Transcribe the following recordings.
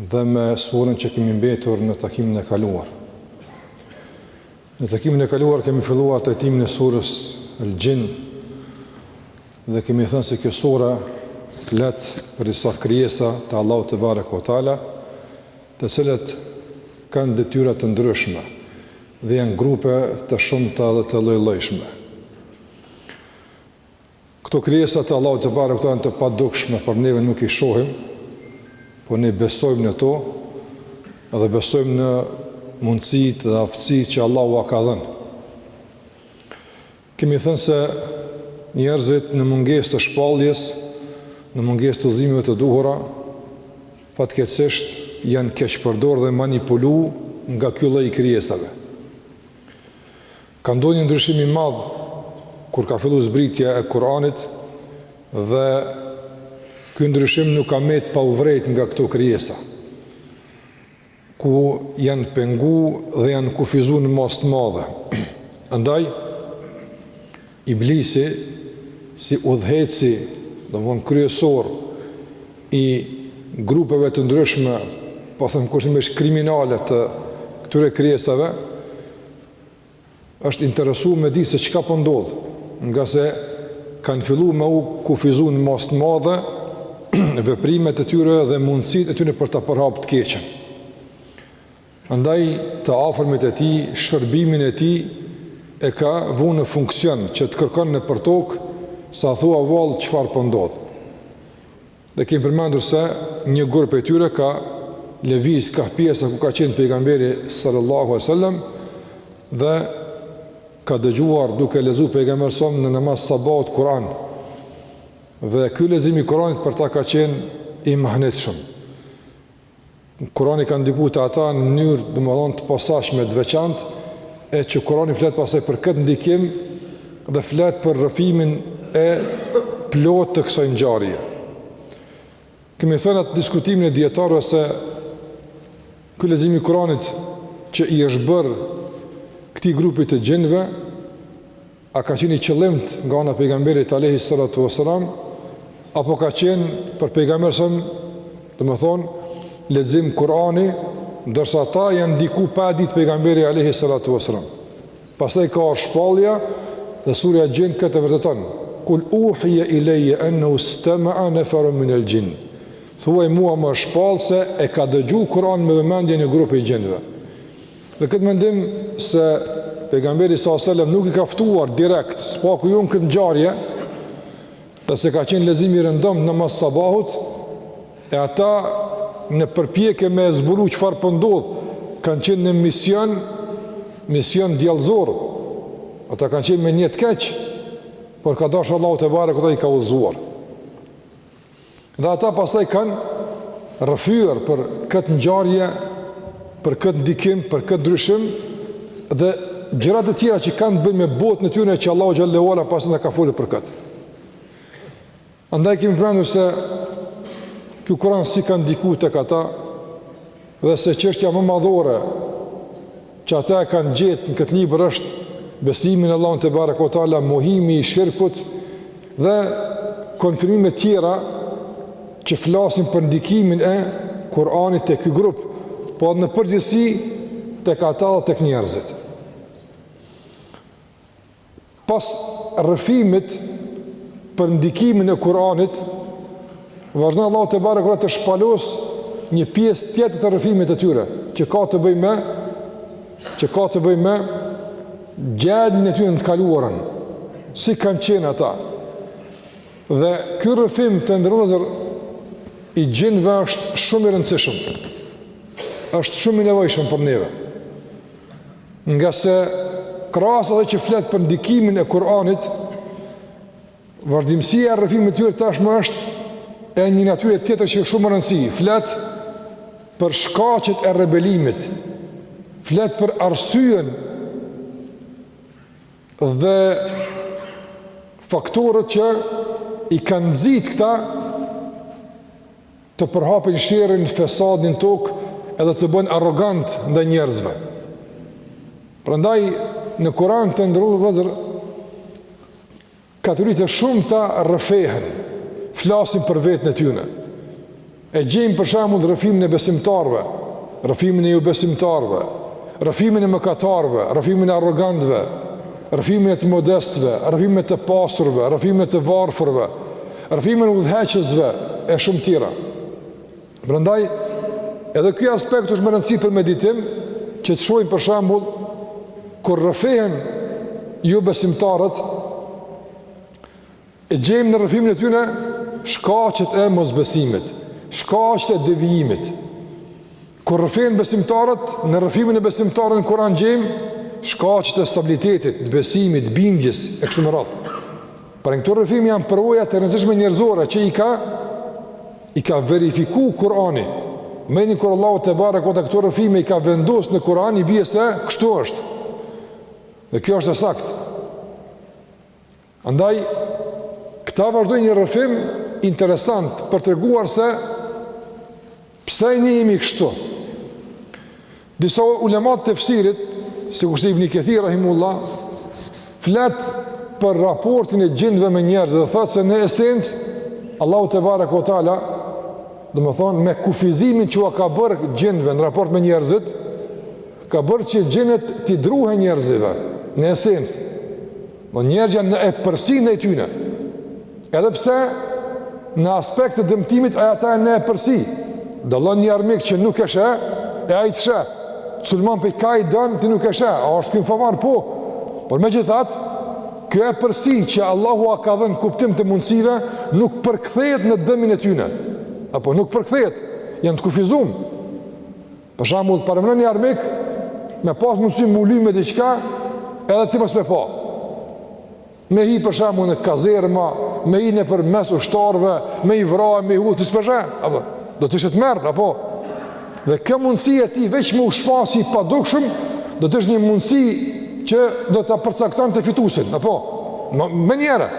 dhe me surën që kemi mbetur në takimin e kaluar. Në takimin e kaluar kemi filluar trajtimin e surës El Gjin dhe kemi thënë se kjo sure flet për disa krijesa të Allahut tebareke ue teala të cilat kanë detyra të ndryshme dhe janë grupe të shumta dhe të llojllojshme. Këto krijesa të Allahut tebareke ue teala janë të padukshme për neve, nuk i shohim, po ne besojmë në to dhe besojmë në mundësitë dhe aftësitë që Allahu ua ka dhënë. Kemi thënë se njerëzit në mungesë të shpalljes, në mungesë të udhëzimeve të duhura, fatkeqësisht janë keqpërdorë dhe manipulu nga ky lloj i krijesave. Ka ndodhur një ndryshim i madh kur ka fillu zbritja e Kur'anit dhe ky ndryshim nuk ka met pa u vrejt nga këto krijesa ku janë pengu dhe janë kufizu në masë të madhe. Andaj, Iblisi, si udhëheqësi domethënë kryesor i grupeve të ndryshme, po them kushtimisht kriminale të këtyre krijesave, është interesu me dit se çka po ndodh, ngase kanë fillu me u kufizu në masë të madhe veprimet e tyre dhe mundësitë e tyre për ta përhapë të keqen. Andaj, të afërmit e tij, shërbimin e tij e ka vu në funksion që të kërkojnë nëpër tokë se thua vallë çfarë po ndodh. Dhe kemi përmendur se një grup prej tyre ka lëviz kah pjesa ku ka qenë pejgamberi sallallahu alaihi wasallam dhe ka dëgjuar duke lexu pejgamberin a.s. në namaz të sabahut Kur'an. Dhe ky lexim i Kur'anit për ta ka qenë i mahnitshëm. Kurani ka ndiku te ata në mënyrë domethënë të posaçme, të veçantë, e që Kurani flet pastaj për këtë ndikim dhe flet për rrëfimin e plotë të kësaj ngjarje. Kemi thënë atë diskutimin e dietarëve se ky lexim i Kuranit që i është bërë këtij grupi të gjinëve A ka qenë i qëllimtë nga ana e pejgamberit alejhi salatu ue selam apo ka qenë për pejgamberin a.s. domethënë lexim Kur'ani ndërsa ata janë ndiku pa e ditë pejgamberi alejhi salatu ue selam. Pastaj ka shpallja dhe surja Gjin këtë e vërteton. Kul uhiya ilayya annahu istama'a nafarun min al-jin. Thuaj mua m'u shpall se e ka dëgju Kur'an me vëmendje një grup i gjinëve. Dhe këtë mendim se pejgamberi sa selam nuk i ka ftuar direkt, së paku jo në këtë ngjarje, dhe se ka qenë leximi i rëndomtë në namaz sabahut, e ata në përpjekje me e zbulu çfarë po ndodh, kanë qenë në mision, mision djallëzor. Ata kanë qenë me nijet të keq, por ka dashtë Allahu tebareke ue teala i ka udhëzuar. Dhe ata pastaj kanë rrëfyer për këtë ngjarje, për këtë ndikim, për këtë ndryshim dhe gjëra të tjera që kanë të bëjnë me botën e tyre që Allahu xhele ue ala pastaj ka folur për këtë. Andaj kemi përmendur se ky Kur'an si ka ndikuar tek ata Dhe se çështja më madhore që ata e kanë gjetë në këtë libër është besimi në Allahun tebareke ue teala, mohimi i shirkut dhe konfirmime tjera që flasin për ndikimin e Kur'anit tek ky grup, po në përgjithësi tek ata dhe tek njerëzit. Pas rrëfimit për ndikimin e Kur'anit, vazhdon Allahu tebareke ue teala të shpalos një pjesë tjetër të rrëfimit të tyre, që ka të bëjë me që ka të bëjë me gjendjen e tyre në të kaluarën, si kanë qenë ata. Dhe ky rrëfim të nderuar vëllezër i xhinëve është shumë i rëndësishëm. Është shumë i nevojshëm për neve. Ngase krahas asaj që flet për ndikimin e Kur'anit, vazhdimësia e rrëfimit të tyre tashmë është e një natyre tjetër që është shumë me rëndësi, flet për shkaqet e rebelimit, flet për arsyen dhe faktorët që i kanë nxitë këta të përhapin sherrin, fesadin në tokë edhe të bëhen arrogantë ndaj njerëzve. Prandaj në Kur'an të nderuar vëllezër kategori të shumta rrëfehen, flasin për veten e tyre. E gjejmë për shembull rrëfimin e besimtarëve, rrëfimin e jobesimtarëve, rrëfimin e mëkatarëve, rrëfimin e arrogantëve, rrëfimin e të modestëve, rrëfimin e të pasurve, rrëfimin e të varfërve, rrëfimin e udhëheqësve e shumë tjera. Prandaj edhe ky aspekt është me rëndësi për meditim që të shohim për shembull kur rrëfehen jobesimtarët e gjejmë në rrëfimin e tyre shkaqet e mosbesimit, shkaqet e devijimit. Kur rrëfehen besimtarët, në rrëfimin e besimtarëve në Kur'an gjejmë shkaqet e stabilitetit, të besimit, bindjes e kështu me radhë. Por këto rrëfime janë përvoja të rëndësishme njerëzore që i ka i ka verifikuar Kur'ani. Domethënë kur Allahu tebareke ue teala këto rrëfime i ka vendosur në Kur'an i bie se kështu është. Dhe kjo është e saktë. Andaj, këta vazhdojnë një rrëfim interesant për treguar se pse ne jemi kështu. Disa ulema të tefsirit, sikurse Ibni Kethiri, rahimehullah, flet për raportin e xhindve me njerëzit dhe thotë se në esencë, Allahu tebareke ue teala, domethënë, me kufizimin që ua ka bërë xhindve në raport me njerëzit, ka bërë që xhinët t'i druhen njerëzve, në esencë, njerëzit janë në epërsi ndaj tyre. Edhe pse në aspekt të dëmtimit ai ata janë në epërsi. Dallon një armik që nuk e sheh, e ai të sheh. Sulmon prej kah don ti nuk e sheh. A është ky favor? Po. Por megjithatë, kjo epërsi që Allahu ua ka dhënë në kuptim të mundësive nuk përkthehet në dëmin e tyre. Apo nuk përkthehet, janë të kufizuar. Për shembull, paramendoni një armik me pas mundësi me u ly me diçka edhe ti mos me e pa. Me hi për shembull në kazerma, me hi nëpërmes ushtarëve, me i vra, me i hudh, së përshë, apo, do të ishte tmerr, apo. Dhe kjo mundësi e tij veç me u shfaq si i padukshëm, do të ishte një mundësi që do ta përcaktonte fituesin, apo, menjëherë.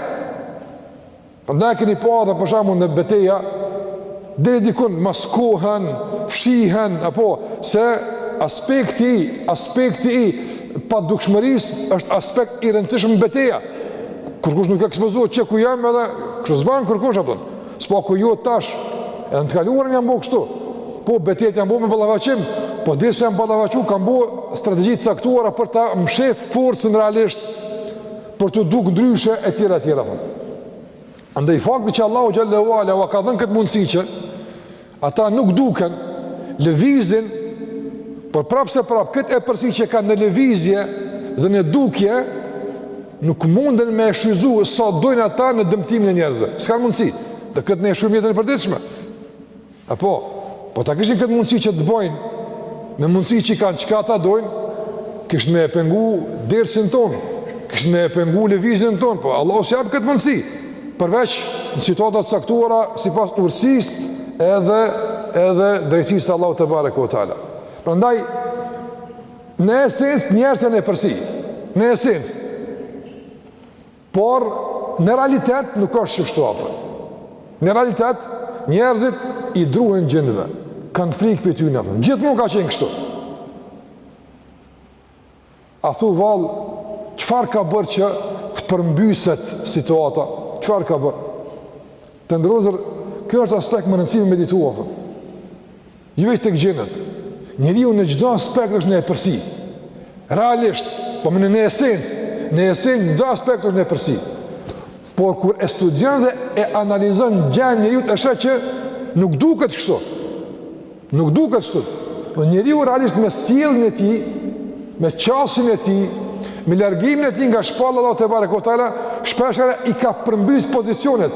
Prandaj keni pa edhe për shembull në beteja deri dikun maskohen, fshihen apo se aspekti, aspekti i padukshmërisë është aspekt i rëndësishëm në beteja. Kurkush nuk ekspozohet qe ku jam edhe kështu s'ban kurkush apo. S'po them jo tash. Edhe në të kaluarën janë bërë kështu. Po betejat janë bërë me ballafaqim, po derisa janë ballafaqu kanë bërë strategji të caktuara për ta mshef forcën realisht për t'u duk ndryshe e tjera e tjera. Andaj fakti që Allahu xhel-le ue ala ua ka dhënë këtë mundësi që ata nuk duken lëvizin por prapëseprapë këtë epërsi që kanë në lëvizje dhe në dukje nuk munden me e shfrytëzu sa dojnë ata në dëmtimin e njerëzve. S'kanë mundësi. Dhe këtë ne e shohim në jetën e përditshme. Apo, po ta kishin këtë mundësi që të bëjnë, me mundësi që i kanë çka ata dojnë, kishin me e pengu dersin tonë, kishin me e pengu lëvizjen tonë, po Allahu s'ua jep këtë mundësi, përveç në situata të caktuara, sipas urtësisë edhe, edhe drejtësisë së Allahut tebareke ue teala. Prandaj, në esencë njerëzit janë në epërsi, në esencë, Por, në realitet nuk është kështu, kupton. Në realitet, njerëzit i druhen xhinëve, kanë frikë prej tyne, kupton. Gjithmonë ka qenë kështu. A thu vallë, çfarë ka bërë që të përmbyset situata? Çfarë ka bërë? Të nderuar vëllezër, kjo është aspekt me rëndësi me meditu, kupton. Jo veç tek xhinët. Njeriu në çdo aspekt është në epërsi. Realisht, po më në esencë, në esencë çdo aspekt është në epërsi. Por kur e studion dhe e analizon gjendjen e njeriut, e sheh që nuk duket kështu. Nuk duket kështu. Po njeriu realisht me sjelljen e tij, me qasjen e tij, me largimin e tij nga shpallja e Allahut tebareke ue teala, shpeshherë i ka përmbys pozicionet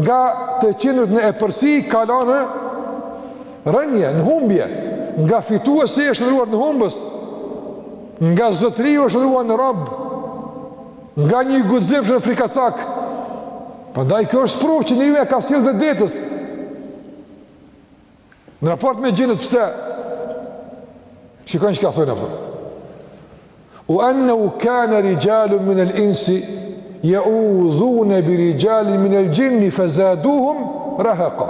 nga të qenit në epërsi kalon në Rënie, në humbje, nga fituesi është shndërruar në humbës, nga zotëriu është shndërruar në rob, nga një guximshëm në frikacak, prandaj kjo është provë që njeriu ia ka sjellë vetvetes. Në raport me xhinët pse, shikoni çka thojnë, kupton. Ue ennehu kane rixhalun minel insi, jeudhune bi rixhalin minel xhinni, fe zaduhum reheka.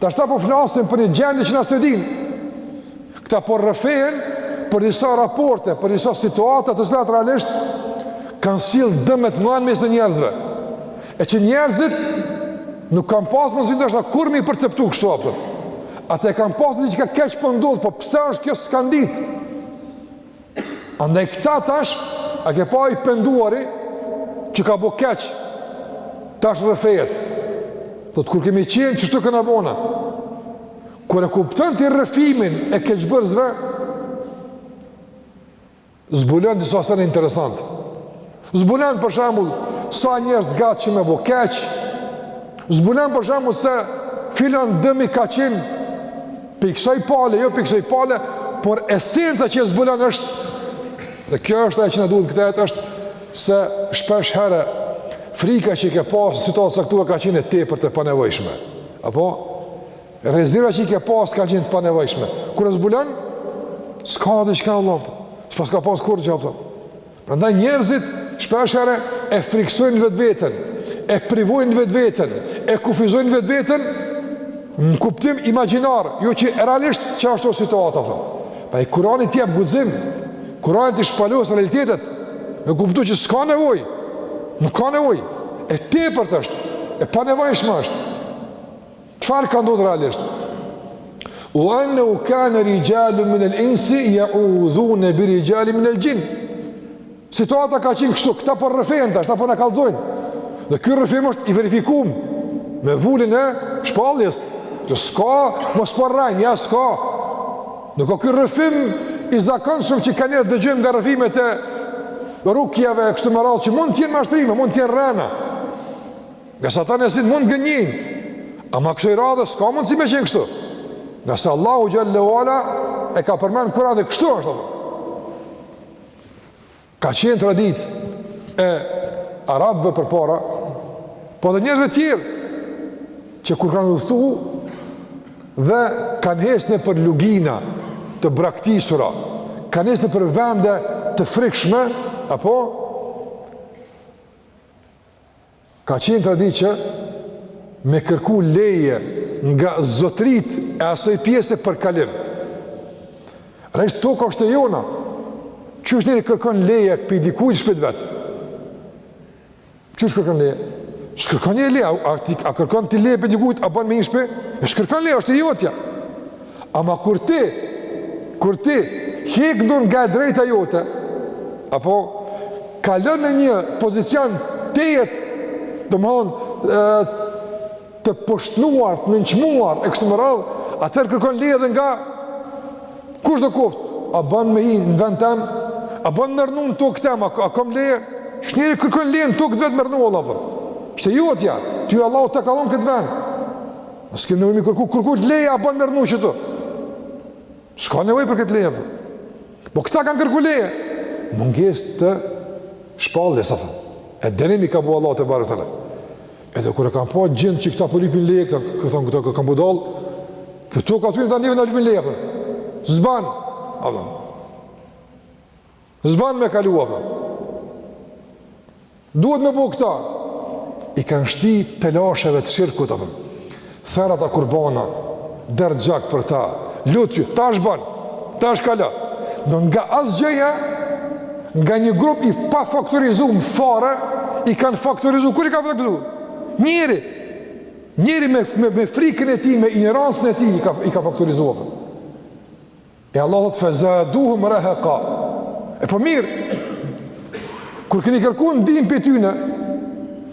Tash këta po flasin për një gjendje që ne s'e dimë, këta po rrëfehen për disa raporte, për disa situata të cilat realisht, kanë sjellë dëme të mëdha mes ne njerëzve. E që njerëzit Nuk kanë pas mundësi ndoshta kurrë me i perceptu kështu kupton. Ata e kanë pa se diçka keq po ndodh, po pse është kjo s'kanë dit? Andaj këta tash a ke pa i penduari që ka bo keq tash rrëfehet. Thotë kur kemi qenë kështu kena bo na. Kur e kupton ti rrëfimin e keqbërësve, Zbulon disa sene interesant. Zbulon për shembull sa njerëz të gatshëm me bo keq. Zbulon për shembull se filan dëmi ka qenë prej kësaj pale, jo prej kësaj pale, por esenca që e zbulon është dhe kjo është ajo që na duhet në këtë jetë është se shpesh herë frika që ke pas në situata të caktuara ka qenë e tepërt e panevojshme. Apo Rezerva që i ke pas ka qenë të panevojshme. Kur e zbulon, s'ka diçka Allah. S'paska pas kurrgjë. Prandaj njerëzit shpeshherë e friksojnë vetveten, e privojnë vetveten, e kufizojnë vetveten në kuptim imagjinar, jo që realisht qashtu situata. Prandaj Kurani të jep guxim, Kurani t'i shpalos realitetet, me kuptu që s'ka nevoj, nuk ka nevoj, e tepërt është, e panevojshme është. Çfarë ka ndodhur realisht? Ue enehu kane rixhalun min el insi, jeudhune bi rixhalin min el xhin. Situata ka qenë kështu, këta po rrëfejnë tash, këta po na kallzojnë. Dhe ky rrëfim është i verifikum me vulën e shpalljes. Ktu s'ka, mos po rrajnë, po ja s'ka. Nuk o ky rrëfim i zakonshëm që kanjëherë dëgjojmë nga rrëfimet e rukjeve e kështu me radhë që mund t'jenë mashtrime, mund t'jenë rrena. Ngase ata nësit mund të gënjejnë, ama kësaj radhe, s'ka mundësi me qenë kështu. Ngase Allahu Xhel-le ue Ala e ka përmend n'Kuran dhe kështu është, apo. Ka qenë traditë e arabëve përpara, po edhe njerëzve tjerë, që kur kanë udhëtu dhe kanë hec nëpër lugina të braktisura, kanë hec nëpër vende të frikshme, apo, Ka qenë traditë që me kërku leje nga zotëritë e asoj pjese për kalim. Tash toka është e jona, qysh njeri kërkon leje pi dikujt n'shpi t'vet? Qysh kërkon leje? S'kërkon një leje, a, a, a kërkon ti leje pi dikujt a ban me hi n'shpi? S'kërkon leje, është e jotja. Ama kur ti, kur ti, hek dorë nga e drejta jote, apo, kalon në një pozicion tjetër, domethonë, të poshtnuar, të nënçmuar, e kështu me radhë, atëherë kërkon leje edhe nga, kushdo koftë, a ban me hi në vend tem, a ban me rrnu në tokë tem, a, a kom leje, qysh njeri kërkon leje në tokë të vet me rrnu, apo, është e jotja, ty Allahu ta ka lon këtë vend, As ke nevojë me kërku, kërku ti leje, a ban me rrnu qëtu. S'ka nevojë për këtë leje, apo. Po. po këta kanë kërku leje. Mungesë të shpalljes, thamë. E dënim i ka bu Allahu tebareke ue teala. Edhe kur e kanë pa xhindët që këta po lypin leje, këta këta këta këta kanë budall, këto ka thënë tani na lypin leje. S'ban. Apo. S'ban me kalu apo. Duhet me bu këta. I kanë shti telasheve të shirkut apo. Ther ata kurbana, derdh gjak për ta. Lutju, tash ban, tash kalo. Do nga asgjëja, nga një grup i pafaktorizum fare, i kanë faktorizu, kush i ka faktorizu? Njeri, njeri me, me, me frikën e tij, me injorancën e tij, i ka, i ka faktorizu. E Allah thotë fezaduhum reheka. E po mirë, kur keni kërku ndihmë prej tyne,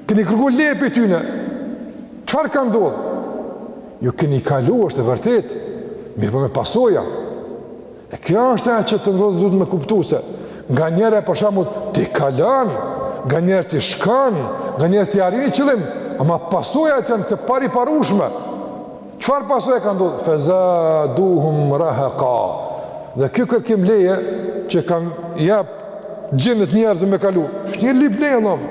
keni kërku leje prej tyne, çfarë ka ndodhë? Ju keni kalu është e vërtetë, mirëpo me pasoja. E kjo është ajo që njerëzit duhet me kuptu se, nganjëherë për shembull ti kalon, nganjëherë ti shkon, nganjëherë ti arrin qëllim, ama pasojat janë të pariparushme, Çfarë pasoje ka ndodh? Fazaduhum rahaqa. Dhe ky kërkim leje që kanë jap xhinët njerëzve me kalu. Është një lip leje Allah.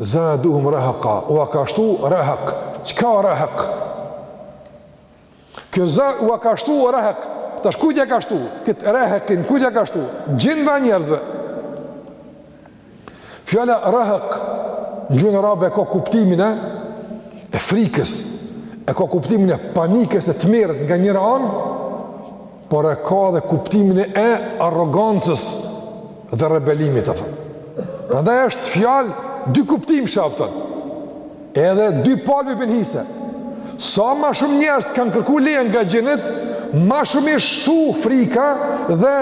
Zaduhum rahaqa. Ua ka shtu rahaq. Çka është rahaq? Kjo za ua ka shtu rehek, tash kujt ja ka shtu, kët rehekin, kujt ja ka shtu, xhinve a njerëzve? Fjala rehek, në gjuhën arabe, e ka kuptimin e, e frikës, e ka kuptimin e panikës e tmerrit nga njëra anë, por e ka dhe kuptimin e arrogancës dhe rebelimit apo. Prandaj është fjalë dykuptimshe apo. Edhe dy palëve u bjen hise. Sa ma shumë njerëz kanë kërku leje nga xhinët, ma shumë u është shtu frika dhe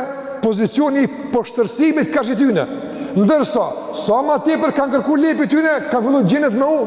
pozicioni i poshtërsimit karshi tyne. Ndërsa, sa ma tepër kanë kërku leje prej tyne, kanë fillu xhinët me u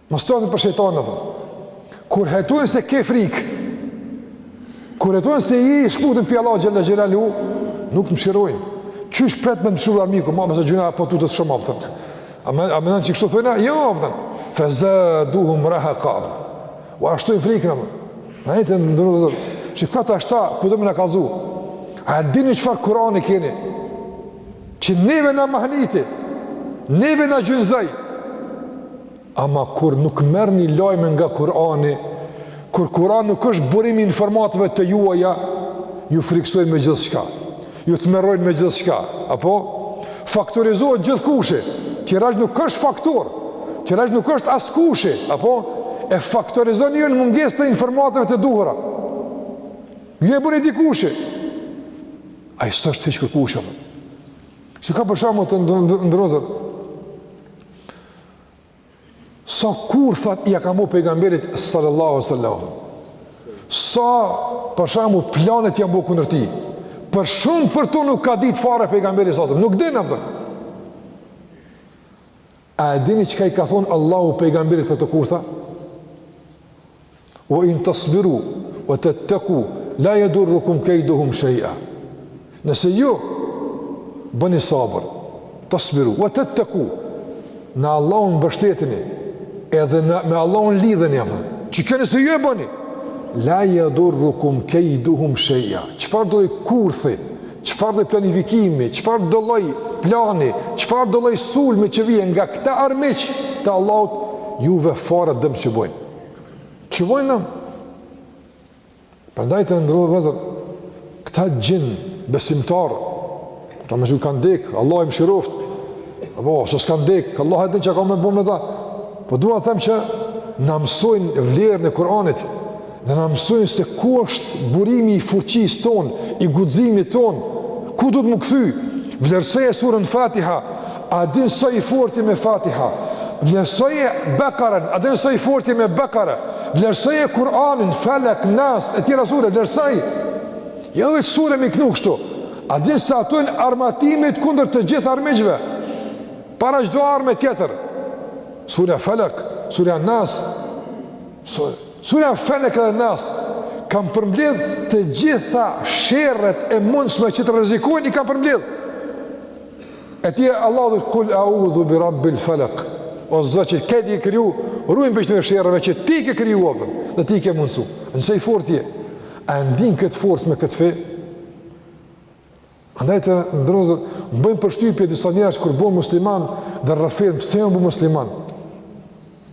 Mos tu prej shejtan apo. Kur hetojnë se ke frikë. Kur hetojnë se je i shkëputun pi Allahut xhalla xhelalu, nuk të mshirojnë. Qysh pret me t'mshiru armiku, ma mëso gjynah po tutet shumë apo. A e mendon që kështu thonë, jo apo. Fazaduhum rahaqa. Ua shtu frikën. Andaj të nderuar. Qikta tash, po don me na kallzu. A e dini çfarë Kurani keni? Që neve na mahniti. Neve na gjunjëzoi. Ama kur nuk merrni lajme nga Kurani, kur Kurani nuk është burim i informatave të juaja, ju frikësojnë me gjithçka, ju tmerrojnë me gjithçka, apo? Faktorizohet gjithkushi, teraq nuk është faktor, teraq nuk është askushi, apo? E faktorizoni ju në mungesë të informatave të duhra, ju e boni dikushi, ai s'është hiç kërkushi, apo? Çka për shembull të nderuar? Sa kurthat ia kanë bo pejgamberit sallallahu alaihi wasallam. Sa për shembull planet janë bo kundër tij. Për shumë për to nuk ka ditë fare pejgamberi sallallahu alaihi wasallam. Nuk din apo. A e dini çka i ka thon Allahu pejgamberit për ato kurtha? Ue in tasbiru ue tetteku, la jedurrukum kejduhum shej'a. Nëse ju, bëni sabër, tasbiru, ue tetteku, në Allahun mbështetini, edhe në, me Allahun lidheni, apo, që kjo nëse ju e bëni, la jedurrukum kejduhum shej'a. Çfarëdo lloj kurthi, çfarëdo lloj planifikimi, çfarëdo lloj plani, çfarëdo lloj sulmi që vjen nga këta armiq të Allahut, juve fare dëm që bëjnë. Që bëjnë? Prandaj të nderuar vëllezër, këta xhinë, besimtarë, këta meqë kanë dekë, Allahu i mëshiroftë, apo, nëse s'kanë dekë, Allahu e din çka ka me bo me ta, po dua të them që na mësojnë vlerën e Kur'anit, dhe na mësojnë se ku është burimi i fuqisë tonë, i guximit tonë, ku duhet me u kthy, vlerësoje suren Fatiha, A din sa i fortë je me Fatiha? Vlerësoje Bekarën, a din sa i fortë je me Bekare? Vlerësoje Kur'anin, Felek, Nas, e tjera sure, vlerësoji. Jo veç sure me i knu kështu. A din se ato janë armatimi yt kundër të gjithë armiqve? Para çdo arme tjetër. Surja Felek, Surja Nas, Surja Felek dhe Nas, kanë përmbledh të gjitha sherret e mundshme që të rrezikojnë i kanë përmbledh. E ty Allahu të thotë kul eudhu bi rabbil felek. O Zot që këto i ke kriju, rujna prej këtyre sherreve që ti i ke kriju apo edhe ti i ke mundësu. A din sa i fortë je, a e ndin këtë forcë me këtë fe? Andaj të nderuar vëllezër, më bëjnë përshtypje disa njerëz kur bëhen musliman dhe rrëfejnë, pse me u bo musliman?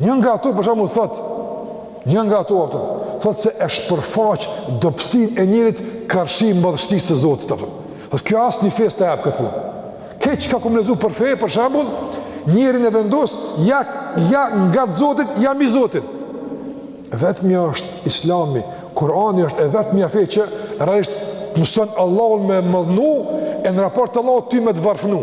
Një nga ato për shembull thot, një nga ato ato thot se e shpërfaq dobësinë e njeriut karshi madhështisë së Zotit apo. Po kjo asnjë fe s'ta jep këtë punë. Krejt çka kom lexu për fe për shembull, njeriun e vendos ja ja ngat Zotit, ja mbi Zotin. Vetmi është Islami, Kurani është e vetmja fe që realisht të mëson Allahun me madhnu e në raport të Allahut ty me të varfnu.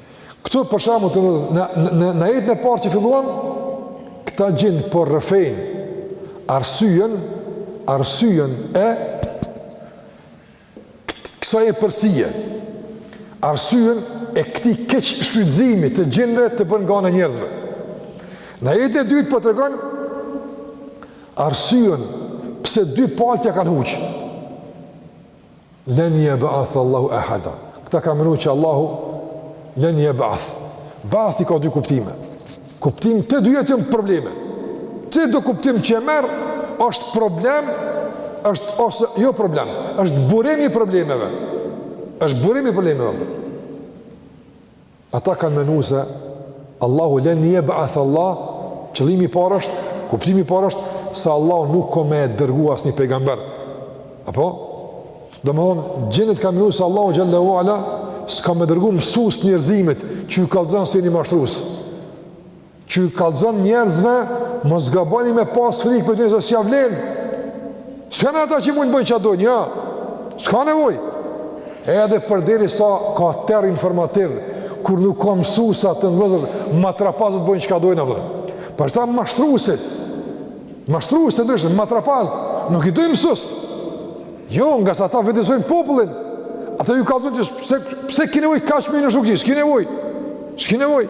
Këtu për shembull te në, në ajetin e parë që filluam, këta xhin po rrëfejnë arsyen, arsyen e kësaj epërsie. Arsyen e këtij keqshfrytëzimi të xhinëve të bërë nga ana e njerëzve. Në ajetin e dytë po tregon arsyen pse dy palët kanë huq. Len jeb'ath Allahu ehada. Këta kanë menu që Allahu len jeb'ath. Ba'ath i ka dy kuptime. Kuptim të dyjat janë probleme. Çdo kuptim që e merr, është problem, është ose jo problem, është burim i problemeve, është burim i problemeve. Ata kanë menu se Allahu len jeb'ath Allah, qëllimi i parë është, kuptimi i parë është se Allahu nuk ka me dërgu asnjë pejgamber. Apo? Domthon xhinët kanë menu se Allahu xhel-le ue ala s'ka me dërgu mësues t'njerëzimit që ju kallzon se jeni mashtrues. Që u kallxon njerëzve, mos gaboni me pas frikë prej tyne se s'ja vlen. S'kanë ata që mund të bëjnë çka dojnë, jo. S'ka nevojë. Edhe përderisa ka terr informativ, kur nuk ka mësuesa të nderuar vëllezër, matrapazët bëjnë çka dojnë apo. Për ta mashtruesit. Mashtruesit e ndryshëm, matrapazët, nuk i dojnë mësuesit. Jo, ngase ata vetëdijesojnë popullin. Ata ju kallxojnë pse pse ki nevojë kaq m'iu nënshtru këtij, s'ki nevojë. S'ki nevojë.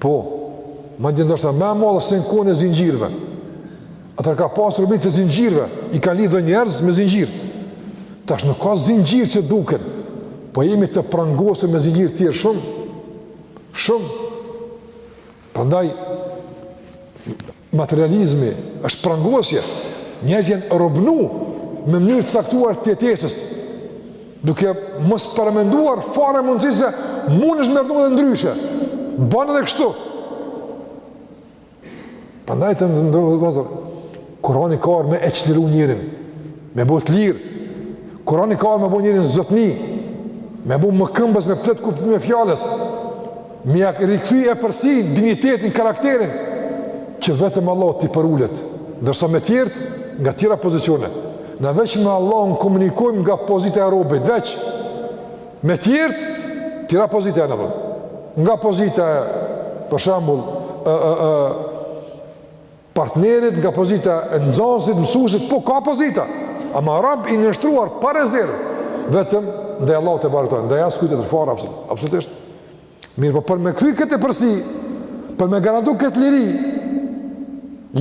Po, madje ndoshta më e madhe se në kohën e zinxhirëve. Atëherë ka pasur robëri të zinxhirëve, i kanë lidhë njerëzit me zinxhirë. Tash nuk ka zinxhirë që duken, po jemi të prangosur me zinxhirë tjerë shumë. Shumë. Prandaj, Materializmi është prangosje. Njerëzit janë robnu me mënyrë të caktuar të jetesës, duke mos paramenduar fare mundësinë se mundësh me rrnu edhe ndryshe. Ban edhe kështu. Prandaj të nderuar vëllezër. Kurani ka ardh me e çliru njerin, me bo t'lirë. Kurani ka ardh me bo njerin zotni, me bo mëkëmbës me plot kuptimin e fjalës. Me ia rikthy epërsi dinjitetin, karakterin që vetëm Allahut t'i përulet. Ndërsa me tjerët nga tjera pozicione. Na veç me Allahun komunikojmë nga pozita e robit, veç me tjerët tjera pozita e Nga pozita e për shembull ë ë ë Partnerit nga pozita e nxënësit, mësuesit, po ka pozita, ama rob i nënshtruar pa rezervë, vetëm ndaj Allahut tebareke ue teala, ndaj askujt tjetër fare absolutisht. Mirëpo për me kthy këtë epërsi, për me garantu këtë liri,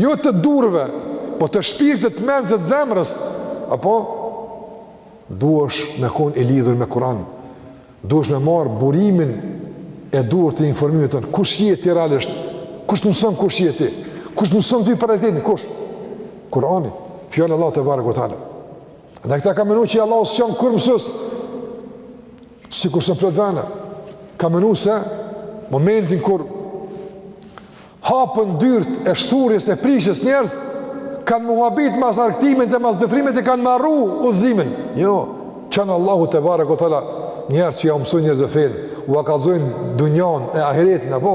jo të durve, po të shpirtit, të mendjes, të zemrës, apo, duhesh me kon i lidhur me Kur'anin, Duhesh me marrë burimin e duhur të informimit tënd kush je ti realisht, kush të mëson kush je ti, kush të mëson ty për realitetin, kush? Kurani, fjala e Allahut tebareke ue teala. Dhe këta kanë menu që Allahu s'çon kurrë mësus, sikurse në plot vene, kanë menu se momentin kur hapën dyert e shthurjes e prishjes njerëz kan mu habit mas argëtimit e mas dëfrimit e kan harru udhëzimin jo çan Allahu tebareke ve teala njerz që ja u mësojnë njerëzve fenë ua kallzojnë dunjan e ahiretin apo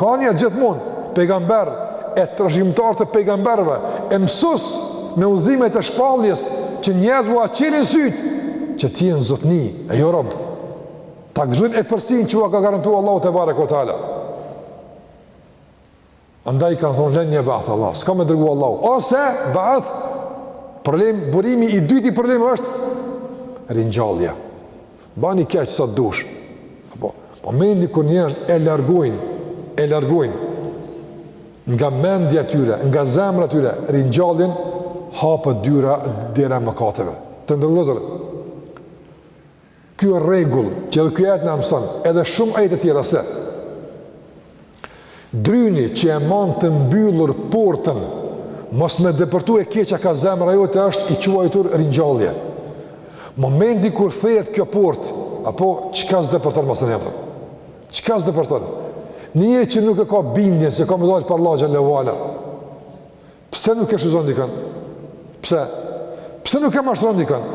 kanë qenë gjithmonë pejgamber e trashëgimtar të pejgamberve e mësus me udhëzimet e shpalljes që njerëzve ua çelin sytë që të jenë zotni e jo rob ta gëzojnë epërsinë që ua ka garantu Allahu tebareke ve teala Andaj kanë thonë, len jeb'ath Allah, s'ka me dërgu Allahu, ose ba'th, problem, burimi i dytë i problemit është, ringjallja, bani keqë sa të dush, po, po momenti kur njerëz e largojnë, e largojnë, nga mendja e tyre, nga zemra e tyre, ringjalljen, hapet dera, dera e mëkateve, të nderuar vëllezër, Ky rregull, që edhe ky ajet na mson, edhe shumë ajete tjera se dryni që e man të mbyllur portën, mos me depërtu e keqa kah zemra jote është i quajtur ringjallje. Momenti kur thehet kjo portë, apo çka s'depërton masnej më? Çka s'depërton? Njeri që nuk e ka bindjen, se ka me dalë para Allahut xhele ve ala, Pse nuk e shfrytëzon dikën? Pse? Pse nuk e mashtron dikën?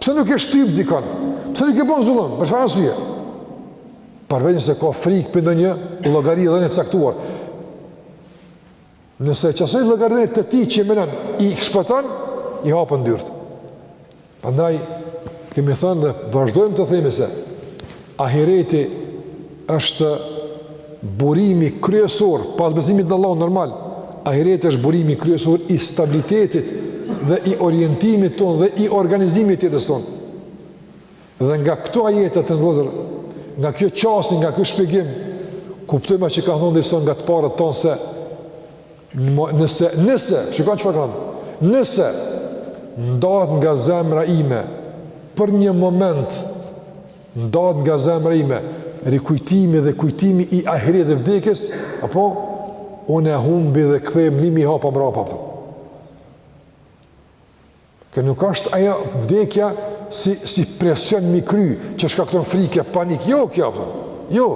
Pse nuk e shtyp dikën? Pse nuk e bon zullum? Për çfarë arsye? Përveç nëse ka frikë për ndonjë llogaridhënie të caktuar. Nëse asaj llogaridhënie të tij që menon i shpëton, i hapën dyert. Prandaj kemi thënë dhe vazhdojmë të themi se ahireti është burimi kryesor pas besimit në Allahun normal. Ahireti është burimi kryesor i stabilitetit dhe i orientimit tonë dhe i organizimit të jetës tonë. Dhe nga këto ajete të nderuar vëllezër, nga kjo qasje, nga ky shpjegim, kuptojmë që kanë thonë disa nga të parët tanë se Se, nëse, nëse, shiko çfarë kanë nëse ndahet nga zemra ime për një moment, ndahet nga zemra ime rikujtimi dhe kujtimi i ahiri dhe vdekjes, apo unë e humbi dhe kthehem ni mijë hapa mrapa pëtëm. Kjo nuk është ajo vdekja si, si presion mi kry, që shkakton frikë, panik, jo, kjo, përën. jo,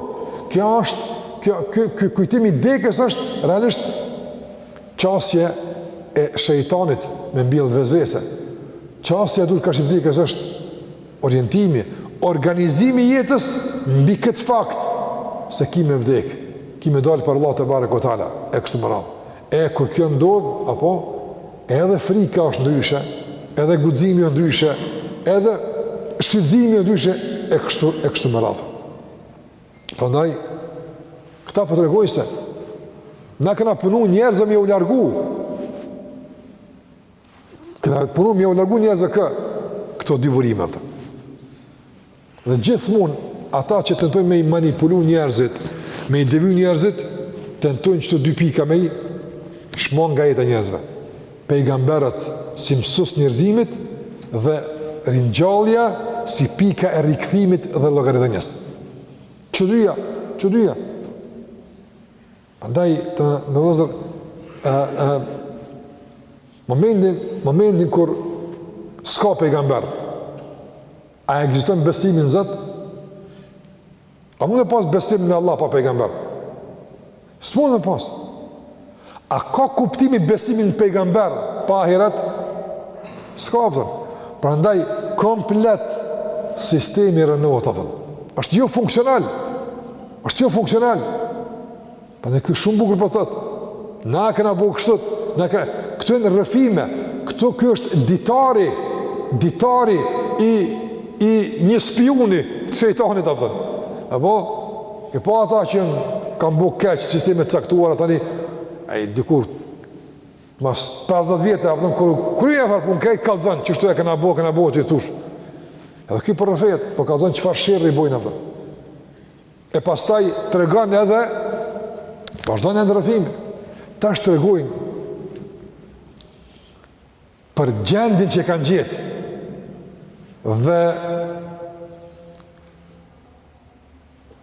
kjo është, kjo, kjo, ky kujtim i vdekjes është realisht qasje e shejtanit me mbjellë vesvese. Qasje e duhur karshi vdekjes është orientimi, organizimi i jetës mbi këtë fakt, se ki me vdekë, ki me dalë para Allahut tebareke ve teala, e kështu me radhë. E kur kjo ndodh, apo, edhe frika është ndryshe, edhe guximi është ndryshe, edhe shfrytëzimi është ndryshe e kështu e kështu me radhë. Prandaj këta po tregojnë se na kena punu njerëzve me jau largu. Kena punu me jau largu njerëzve k, këto dy burime të. Dhe gjithmonë, ata që tentojnë me i manipulu njerëzit, me i deviju njerëzit, tentojnë që këto dy pika me i shmang nga jeta e njerëzve. Pejgamberët si mësues të njerëzimit dhe ringjallja si pika e rikthimit dhe llogaridhënies. Që të dyja, që të dyja. Prandaj të nderuar, e, e, momentin, momentin kur s'ka pejgamber, a ekziston besimi në Zot, a mund me pas besim në Allah pa pejgamber? S'mund me pas. A ka kuptim besimi në pejgamber pa ahiret? S'ka, a po. Prandaj, komplet sistemi rrënohet, a po. është jo funksional. Është jo funksional. Prandaj ky shumë bukur po thotë. Na kena bo kështu. Na kena... Këto janë rrëfime. Këto, ky është ditari. Ditari i, i një spiuni të shejtanit, a po. E po, e po ata që kanë bo keq sisteme të caktuara, tani, ai dikur, Mas 50 vjete, a po, kur kryen një farë pune, krejt kallxon, qishtu e kena bo, kena bo, që i thush. Edhe ky po rrëfehet, po kallxon çfarë sherri bojnë, a po. E pastaj tregon edhe, vazhdon ende rrëfimi, tash tregojnë për gjendjen që e kanë gjet, dhe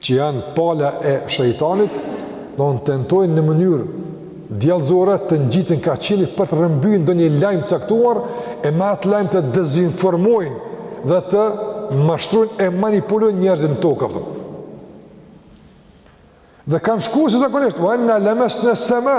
që janë pala e shejtanit, domthonë tentojnë në mënyrë djallëzore të ngjiten kah qielli për të rrëmby ndonjë lajm të caktuar e me atë lajm të dezinformojnë dhe të mashtrojnë e manipulojnë njerëzit në tokë apo. Dhe kanë shku si zakonisht, "Wa enna lemesne sema."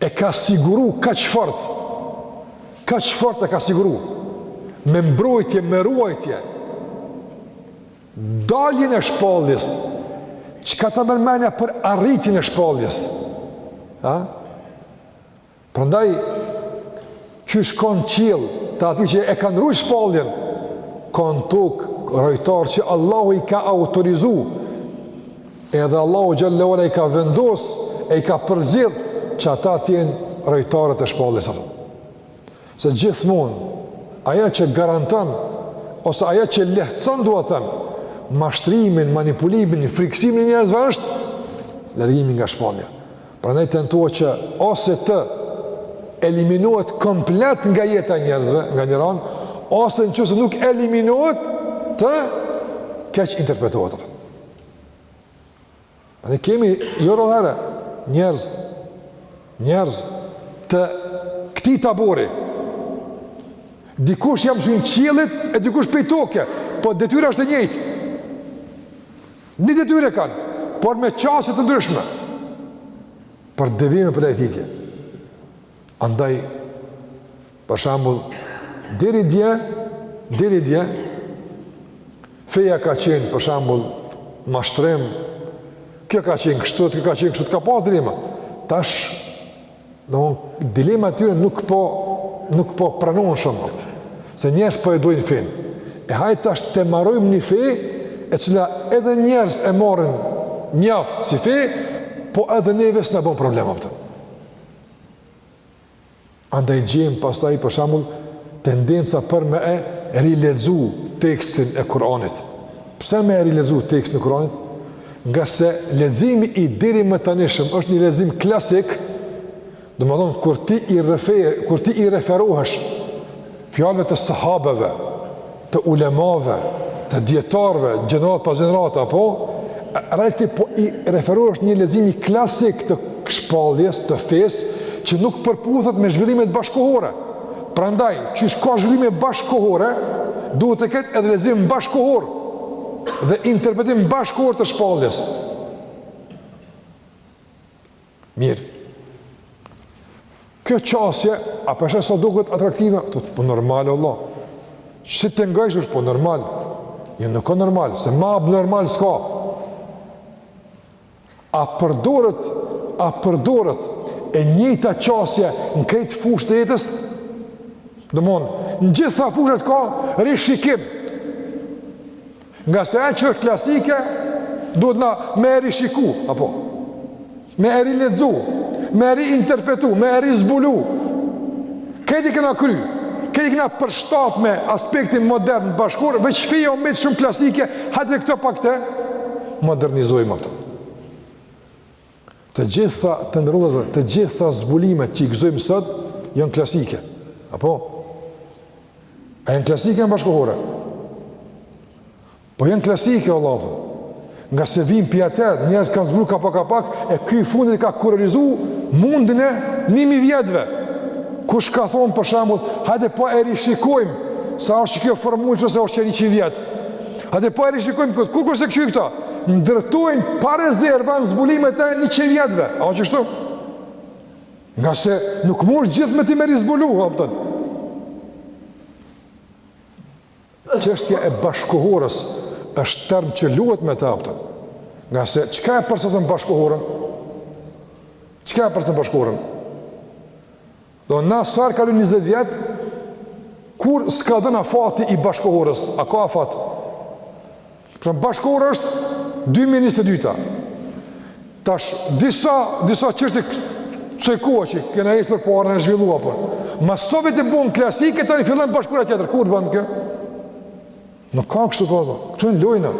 e ka siguru kaq fort, kaq fort e ka siguru, me mbrojtje, me ruajtje, daljen e shpalljes, çka ta merr menja për arritjen e shpalljes, a? Prandaj, Qysh ka në qiell të atillë që e kanë rujt shpalljen, ka në tokë rojtarë që Allahu i ka autorizu, edhe Allahu xhele ue ala i ka vendos e i ka përzgjedh që ata të jenë rojtarët e shpalljes, a. Se gjithmonë ajo që garanton ose ajo që lehtëson dua të them mashtrimin, manipulimin, frikësimin e njerëzve është largimi nga shpallja. Prandaj tentohet që ose të eliminohet komplet nga jeta e njerëzve, nga një anë, ose në qoftë se nuk eliminohet të keqinterpretohet. Ne kemi jo rrallëherë njerëz njerëz të këtij tabori. Dikush ja msyn qiellit e dikush prej toke, po detyra është e njëjtë. Një detyrë e kanë, por me qasje të ndryshme. Për devijime për lajthitje. Andaj, për shembull, deri dje, deri dje, feja ka qenë, për shembull, mashtrim, kjo ka qenë kështu, kjo ka qenë kështu, ka pas dilema. Tash, Domethënë, dilemat e tyre nuk po, nuk po pranohen shumë, se njerëz po e dojnë fenë. E hajt tash të marojmë një fe, e cila edhe njerëz e marrin mjaftë si fe, po edhe neve s'na bon problema, apo. Andaj gjejmë pastaj për shembull tendenca për me e rilexu tekstin e Kur'anit. Pse me e rilexu tekstin e Kur'anit? Ngase leximi i deritanishëm është një lexim klasik, domethënë, kur ti i rëfeje, kur ti i referohesh fjalëve të sahabeve, të ulemave, të dijetarëve, gjeneratë pas gjenerate, apo, realisht ti po i referohesh një leximi klasik të shpalljes, të fesë, që nuk përputhet me zhvillimet bashkëkohore. Prandaj, qysh ka zhvillime bashkëkohore, duhet të ketë edhe lexim bashkëkohor. dhe interpretim bashkëkohor të shpalljes. Mirë. Kjo qasje, a po sheh sa duket atraktive? Thu ti po normal, vallah. Si ta ngojsh, thu po normal? Jo, nuk o normal, se ma abnormal s'ka. A përdoret, a përdoret e njëjta qasje në krejt fushat të jetës? Domethënë, në të gjitha fushat ka rishikim. Ngase ajo që është klasike, duhet na me e rishiku, apo? Me e rilexu, me e riinterpretu, me e rizbulu. Krejt i kena kry, krejt i kena përshtat me aspektin modern bashkëkohor, veç feja o met shumë klasike, hajt edhe këta pak ta, modernizojmë, apo. Të gjitha të ndërlozat, të gjitha zbulimet që i gëzojmë sot, janë klasike. Apo? A janë klasike a janë bashkëkohore? Po janë klasike, vallah, ngase vijnë prej atëherë, njerëz kanë zbulu ka pak ka pak, e ky i fundit ka kurorizu mundin e një mijë vjetëve. Kush ka thonë për shembull, hajde pa po e rishikojmë, sa është qekjo formulë qe se është qe njëqind vjet. Hajde po e rishikojmë këtë, kur kurse kqyri këta, ndërtojnë pa rezerva në zbulimet e njëqind vjetëve, a o qështu? Ngase nuk mund gjithë me ti me rizbulu, a kupton. Çështja e bashkohores është term që luhet me ta, a kupton. Ngase, çka e përcakton bashkohoren? Çka e përcakton bashkohoren? Domethënë sa herë kalon 20 vjet, kur skadon afati i bashkohores, a ka afat? Për shembull bashkohorja është 2022-ta. Tash, disa, disa çështje kësaj kohe që kena ec përpara e zhvillu, a po. Mas sa vjete bon klasike, tani fillon bashkohorja tjetër, kur ban kjo? Nuk ka kështu ka dhe, këto janë lojna,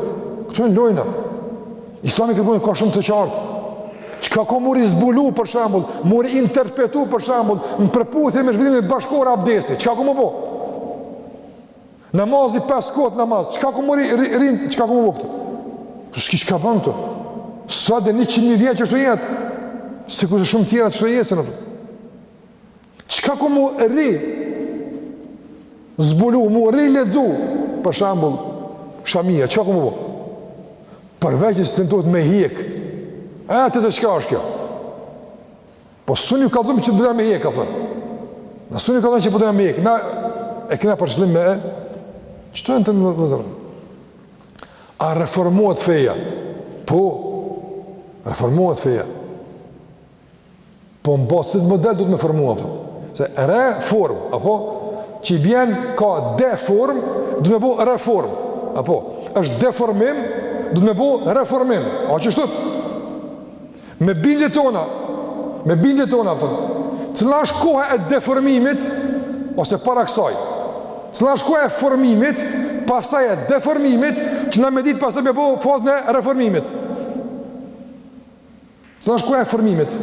këto janë lojna. Islami këtë punë e ka shumë të qartë. Çka ka m'u rizbulu për shembull, m'u riinterpretu për shembull, në përputhje me zhvillimin bashkohor abdesi, çka ka m'u bo? Namazi pesë kohët namaz, çka ka m'u ri, çka ka m'u bo këtu? S'ki çka ban këtu. Se edhe njëqind mijë vjet qështu të jetë, sikur shumë tjera që të jetë, Çka ka m'u rizbulu, m'u rilexu, për shembull, shamija, çka ka m'u bo? Përveç se tentohet me hjek, e të të çka është kjo? Po su një ka dhëmë që të bëdhe me hjek, a po. Në su një ka dhëmë që të bëdhe me hjek, na e kena për qëllim me e, që të e në të në vëzërën? A reformohet feja? Po, reformohet feja. Po në bazë të cilit model duhet me formu, a po, se reform, apo, që i bjen ka deform, duhet me bo reform, apo, është deformim, duhet me bo reformim, a qështu, me bindje tona, me bindje tona, a kupton, cila është koha e deformimit, ose para kësaj, cila është koha e formimit, pastaj e deformimit, që na me dit pastaj me bo fazën e reformimit. Cila është koha e formimit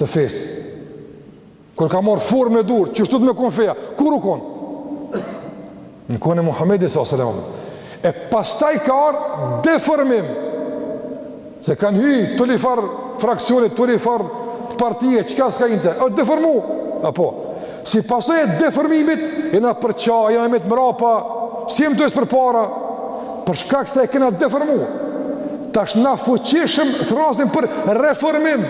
të fesë? Kur ka marrë formën e duhur, qysh duhet me konë feja? Kur u konë? Në kohën e Muhammedit s.a.s. E pastaj ka ardhë deformim. Se kanë hy turlifarë fraksione, turlifarë partie, çka s'ka hi n'te? U deformu! Apo, Si pasojë e deformimit, jena përça, jena metë mrapa, s'jem tu ec përpara, për shkak se e kena deformu. Tash na fuqishëm, thrrasim për reformim,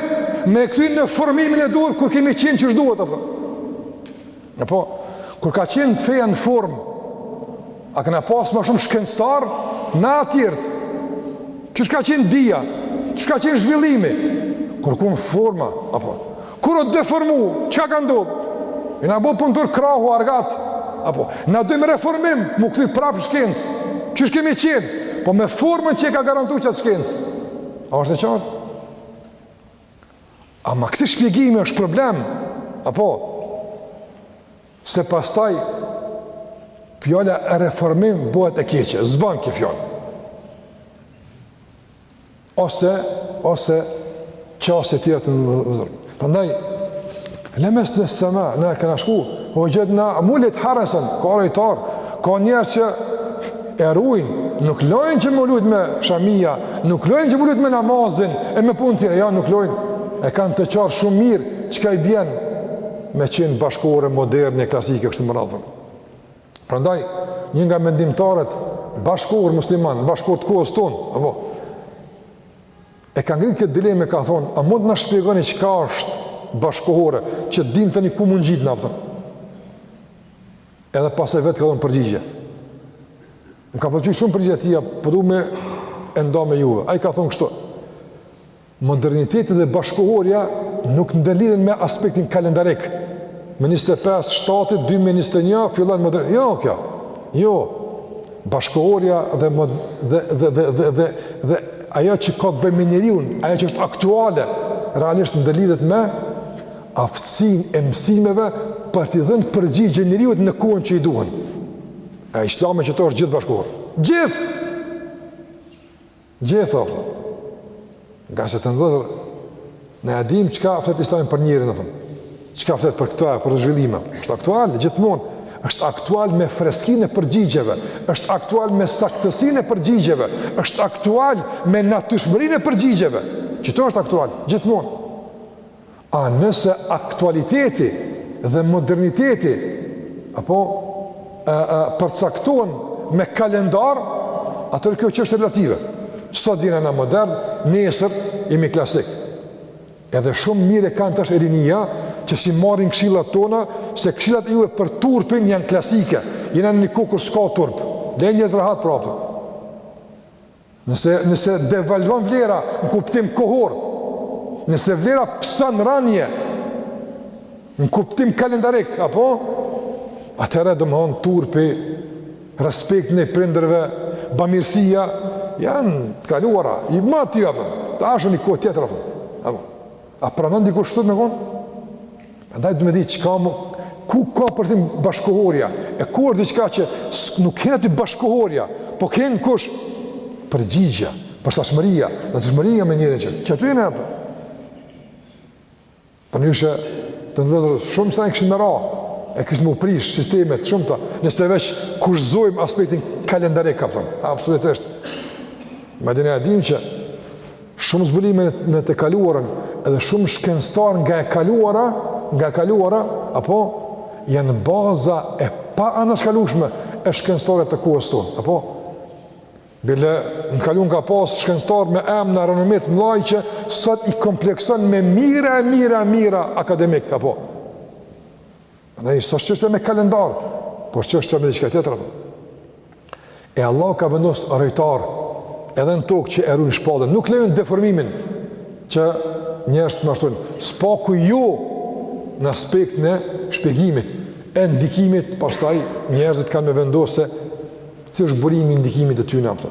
me e kthy në formimin e duhur, kur kemi qenë qysh duhet, apo? Në po, kur ka qenë feja në formë, A kena pas ma shumë shkencëtarë na atëherë? Qysh ka qenë dija? Qysh ka qenë zhvillimi? Kur u kon forma? Apo? Kur u deformu? Çka ka ndodhë? Ji na bo punëtorë krahu, argatë? Apo? Na dojmë reformim, m'u kthy prapë shkencë? Qysh kemi qenë? Po me formën që e ka garantu qatë shkencë? A është e qartë? Ama kësi shpjegimi është problem? Apo? Se pastaj fjala reformim bëhet e keqe, zban kjo fjalë. Ose ose qaso tjera të vëzhgim. Prandaj le mes në sema, na kanë shku, u gjet na mulet harasan, ka rojtarë, ka njerëz që e rujnë, nuk lojnë që me u lujt me shamia, nuk lojnë që me u lujt me namazin, e me punë tjera, ja nuk lojnë, e kanë të qartë shumë mirë, çka i bien, me qenë bashkohore, moderne, klasike, kështu me radhë. Prandaj, një nga mendimtarët bashkohorë muslimanë, bashkohorë të kohës tonë, apo, e ka ngritë këtë dilemë, ka thonë, a mund të na shpjegoni çka është bashkohore, që dim të një ku mund gjitë në apëtën? Edhe pastaj vetë ka dhonë përgjigje. Më ka pëlqy shumë përgjigjja e tij, po du me e nda me juve. Ai ka thonë kështu, Moderniteti dhe bashkëkohorja nuk ndërlidhen me aspektin kalendarik. Me 25 shtatë 2021 fillon modern. Jo kjo. Jo. Bashkëkohorja dhe mod, dhe, dhe, dhe, dhe, dhe, dhe ajo që ka të bëjë me njeriun, ajo që është aktuale, realisht ndërlidhet me aftësinë e mësimeve për t'i dhënë përgjigje njeriut në kohën që i duhen. E Islami qeto është gjithë bashkëkohor. Gjithë Gjithë, ngase të nderuar, ne e dimë çka flet islami për njeri, në fund, çka flet për këto, për zhvillime, është aktual, gjithmonë, është aktual me freskinë e përgjigjeve, është aktual me saktësinë e përgjigjeve, është aktual me natyshmërinë e përgjigjeve, qeto është aktual, gjithmonë. A nëse aktualiteti dhe moderniteti apo e, e përcaktohen me kalendar, atëherë kjo çështje relative. Sot jena na modern, nesër jemi klasik. Edhe shumë mirë e kanë tash rinia që s'i marrin këshillat tona, se këshillat e juve për turpin janë klasike. Jena në një kohë kur s'ka turp. Dhe njerëz rahat prapë. Nëse, nëse devalvon vlera në kuptim kohor, nëse vlera pësën ranje në kuptim kalendarik, apo, atëherë domethonë turpi, respekti nej prindërve, bamirësia, janë të kaluara, i ma të jabën, tash asht ni kohë tjetër, apo, a pranon dikush shtu me konë? Andaj du me di çka, ku ka për tim bashkëkohorja, e ku është diçka që nuk hyn aty bashkëkohorja, po hyn ku është përgjigjja, përshtatshmëria, natyrshmëria me njerin që, që aty e kena apo. Përndryshe të nderuar vëllezër, shumëçka kishte me ra, e kishte me u prish sistemet, shumë ta, nëse veç kushtëzojmë aspektin kalendarik, apo, absolutisht. Madje ne e dimë që, Shumë zbulime në të kaluarën edhe shumë shkencëtarë nga e kaluara, nga e kaluara, apo janë baza e paanashkalueshme e shkencëtarëve të kohës tonë, apo bile në të kalun ka pas shkencëtarë me emra e renome të mëdhenj që sot i komplekson me mijëra e mijëra e mijëra akademikë, apo Andaj s'është çështja me kalendar, por çështja me diçka tjetër. E Allahu ka vendos rojtarë edhe në tokë që e rujnë shpalljen, nuk lejnë deformimin që njerëzit të mashtrohen. Së paku jo në aspektin e shpjegimit, e ndikimit, pastaj njerëzit kanë me vendos se cili është burimi ndikimit të tyne apo.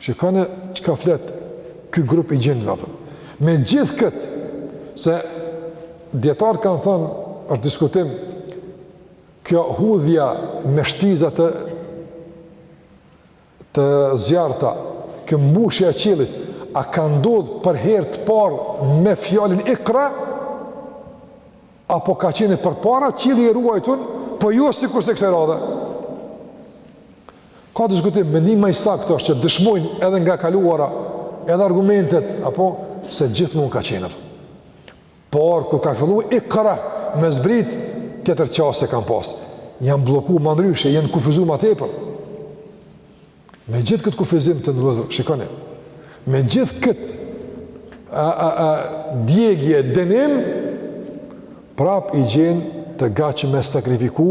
Shikoni çka flet ky grup i xhinëve apo. Megjithëkëtë se dijetarët kanë thënë është diskutim kjo hudhja me shtiza të të zjarrta, kjo mbushja e qiellit, a ka ndodhur për herë të parë me fjalën Iqra? Apo ka qenë përpara qielli i ruajtur, po jo sikurse kësaj radhe? Ka diskutim, mendimi më i saktë është që dëshmojnë edhe nga kaluara, edhe argumentet, apo se gjithmonë ka qenë atë. Por kur ka fillu Iqra me zbrit tjetër qasje kanë pas. Janë blloku ma ndryshe, janë kufizu ma tepër. Me gjithë këtë kufizim të nderuar vëllezër, shikoni, me gjithë këtë a, a, a, djegje, dënim, prap i gjen të gatshëm me sakrifiku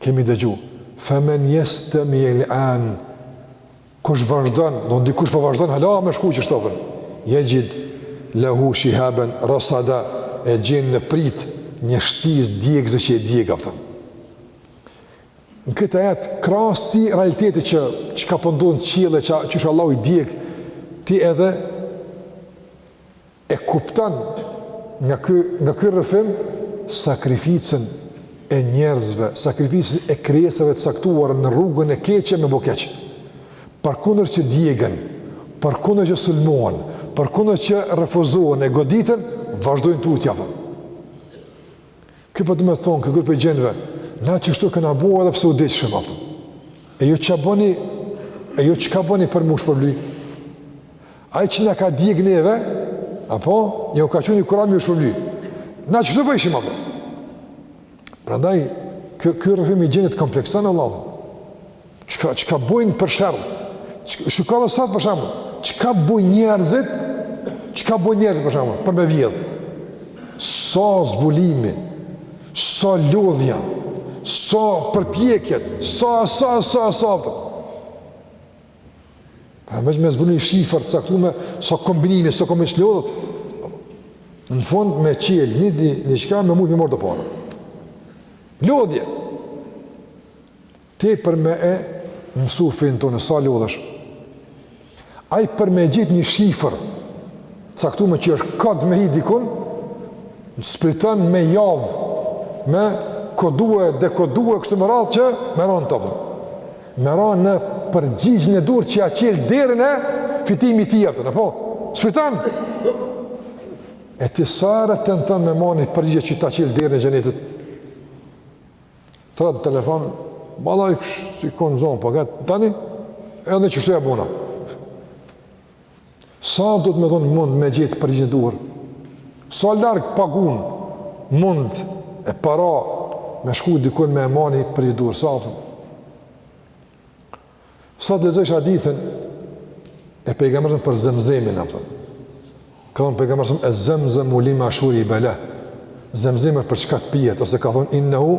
Kemi dëgju, Femen jestemi'il ane, kush vazhdon, do dikush po vazhdon hala me shku qeshtu apo. Jexhid lehu shihaben rasada e gjen në pritë një shtizë djegëse që e djeg apo. Në këtë ajet krahas këtij realiteti që çka po ndodh në qiell e çka qysh Allahu i djeg, ti edhe E kupton nga ky nga ky rrëfim sakrificën e njerëzve, sakrificën e krijesave të caktuara në rrugën e keqe me bo keq. Përkundër që djegen, përkundër që sulmohen, përkundër që refuzohen e goditen, vazhdojnë tutje apo. Ky po do me thonë, ky grup i xhinve, na qeshtu kena bo edhe pëse u digjshim, a kupton. E ju çka boni, e ju çka boni për m'u shpërbli? Ai që na ka djeg neve, apo, jau ka çu ni Kuran me ju shpërbli. Na qeshtu bojshim, a kupton. Prandaj, ky, ky rrëfim i xhinit t'komplekson, Allah, Çka çka bojnë për shembull? Shikoj edhe sot për shembull, çka bojnë njerëzit? Çka bojnë njerëzit për shembull? Për me vjedh. Sa zbulimi, sa lodhja, sa përpjekjet, sa sa sa sa. sa. Për me, me zbulu një shifër të caktume, sa kombinimi, sa kombinimi që lodhet, në fund me çel një di, një diçka me mujt me marrë do pare. Lodhje. Ti për me e mësu fenë tonë, sa lodhesh. Ai për me gjet një shifër t'caktume që është kod me hi dikun, s'priton me javë, me kodue, dekodue, kështu me radhë që me ra në të për, me ra në përgjigjen e duhur që ia çel derën e fitimit, a kupton, apo? S'priton! E ti sa herë tenton me marrë ni përgjigje që ta çel derën e xhenetit? Thrrat n'telefon, vallahi kishte konë zonë, po këtë tani, edhe qeshtu e bona. Sa, do me thonë, mund me gjet përgjigjen e duhur? Sa larg pagun mund e para me shku dikun me e marrë ni përgjigje t'duhur? Sa do të me Sot lexojsh hadithin e pejgamberit për zemzemin apo. Ka thënë pejgamberi e zemzemu lima shuribe leh. Zemzemi për çka të pihet ose ka thënë innehu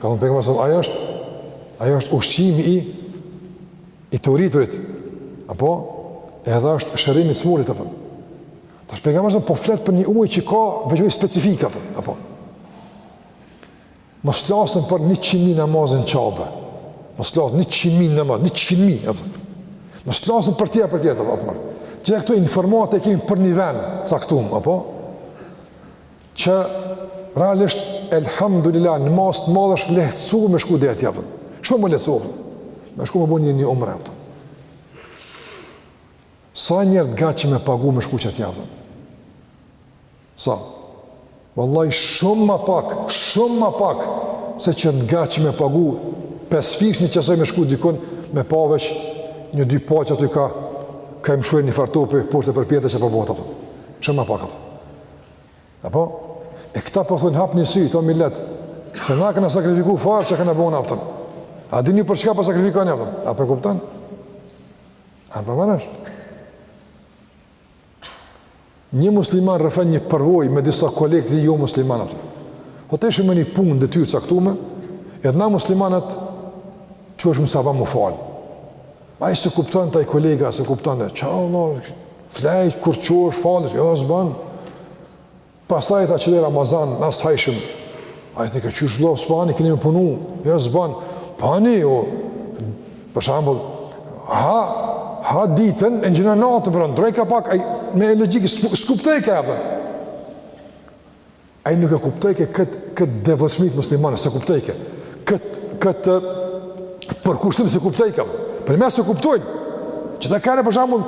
ka thënë pejgamberi ajo është ajo është ushqimi i i të uriturit apo edhe është shërimi i smurit apo. Tash pejgamberi po flet për një ujë që ka veçori specifike apo. Mos flasim për 100 mijë namazi n'Qabe. Mos flasim 100 mijë namaz, 100 mijë apo. Mos flasim për tjera për tjera apo. Qe këto informata i kemi për një vend t'caktum apo që realisht elhamdulillah në masë të madhe është lehtësu me shku dhe atje apo. Shumë u lehtësu. Me shku me bo një umre apo. Sa njerëz gati me pagu me shku qatje apo. Sa? Vallaj shumë ma pak, shumë ma pak se që jan gati me pagu pesëfishin e qasaj me shku dikun me pa veç një dy pa qaty ka ka i mshojnë njëfarë topi poshtë e përpjetë që pa bota, a kupton. Shumë ma pak ato. Apo? E këta po thonë hapni sytë, o milet, se na kena sakrifiku farë çka kena bo, a kupton. A dini për çka po sakrifikoni, a kupton? A po e kupton? A po merr vesh? Një musliman rrëfen një përvojë me disa kolegë të tij jomuslimanë. Thotë ishim me një punë detyrë të caktume, edhe na muslimanët çoheshim me sabah me u falë. Ai s'e kuptonte ai kolega, s'e kuptonte, çka Allah, flejt, kur çohesh falesh, jo, s'ban. Pastaj tha qëlloi Ramazan na s'hajshim, ai thojke qysh vlla, s'po hani, keni me punu, jo s'ban, po hani, jo, për shembull, ha, ha ditën, e agjëno natën, po në drekë ha pak, ai, me logjikë, s'kuptojke apo. Ai nuk e kuptojke këtë, këtë devotshmëri muslimane, s'e kuptojke, këtë, këtë përkushtim s'e kuptojke, për me s'e kuptojnë, që ta kare, për shembull,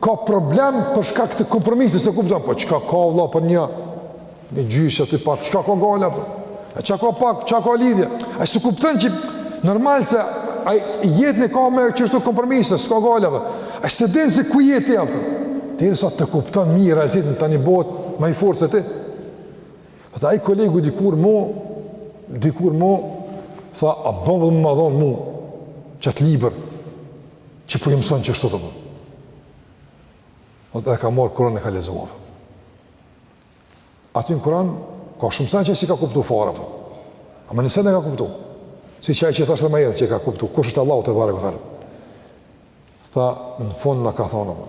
ka problem për shkak të kompromisit, s'e kupton, po çka ka vëlla për një një gjysë aty pak, çka ka gajle apo. A çka ka pak, çka ka lidhje? Ai s'e kupton që normal se ai jetën e ka me çështën kompromise, s'ka gajle apo. Ai s'e din se ku je ti apo. Ti sa të kupton mirë realitetin tani bëhet më i fortë se ti. Ata ai kolegu dikur më dikur më tha a bon vlla me ma dhonë mu çat libër Që po i mëson qeshtu apo. Thotë e ka marrë Kuranin e ka lexuar. Aty në Kuran, ka shumë sene që s'i ka kuptu fare apo. Ama ni sen e ka kuptu. Siç e që e thashë edhe ma herët që e ka kuptu. Kush është Allahu tebareke ve teala. Tha, në fund na ka thonë. Po.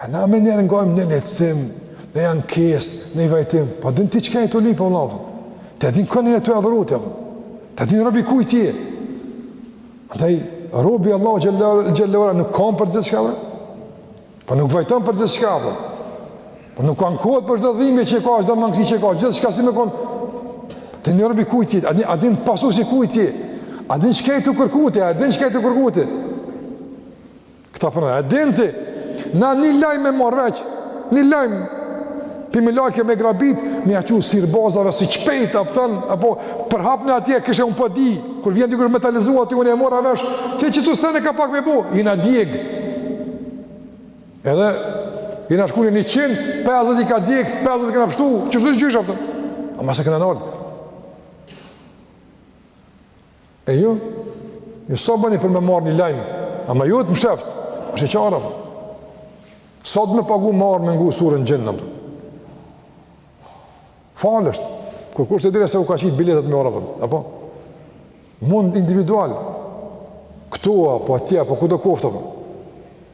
A na nganjëherë ngecim, në ankesë, në vajtim, po din ti çka të lyp, Allahu, apo. Ti e din kënd je tu adhuru ti, apo. Ti e din rob i kujt je. Andaj, robi i Allahut xhele ve ala nuk kan për gjithçka, apo. Po nuk vajton për gjithçka, apo. Po nuk ankohet për gjithë dhimbje që ka, gjithë mangësi që ka, gjithçka si me konë. Ti e din rob i kujt je, a din pasues i kujt je. A din çka je tu kërku ti, a din çka je tu kërku ti. Këta përna, po e din ti, na një lajm me marrë vesh, një lajm, për me lajke me grabit, me e çu sirë bazave, sa shpejt, a kupton, apo përhape atje, kishe unë po di, po kur vjen dikur me analizu, ti unë e mora vesh, që qeto sene ka pak me bo, jena djeg, edhe, jena shku në njëqind, 50 i ka djeg, 50 i kena pështu, qeshtu diqysh, a kupton, ama s'e kena nalë, E jo, ju sot bëni për me marrë një lajm, ama ju t'mshefta, është e qartë, apo. Sot me pagu marrë me ngu surën gjendë, apo. Falë është, kërkush te dera s'ju ka qitë biletat me orë, apo? Mund individual, këtu, apo atje, apo kudo koftë, apo.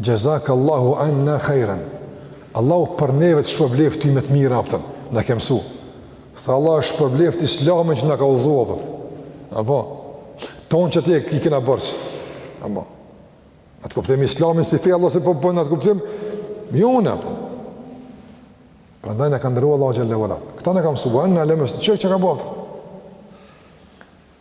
Jazak Allahu anna khejran Allahu për neve të shpërbleftë ty me të mirë a pton, na ke mësu. Tha Allahu e shpërbleftë islamin që na ka udhëzu a pton. Apo, thonë që ti e ki kena borxh. Apo, na të kuptim islamin si fe Allah se po përnë, po, na të kuptim, jo ne a pton. Prandaj na ka nderu Allahu xhelle ve ala. Këta na kanë mësu, anna lemës, çka ka bërë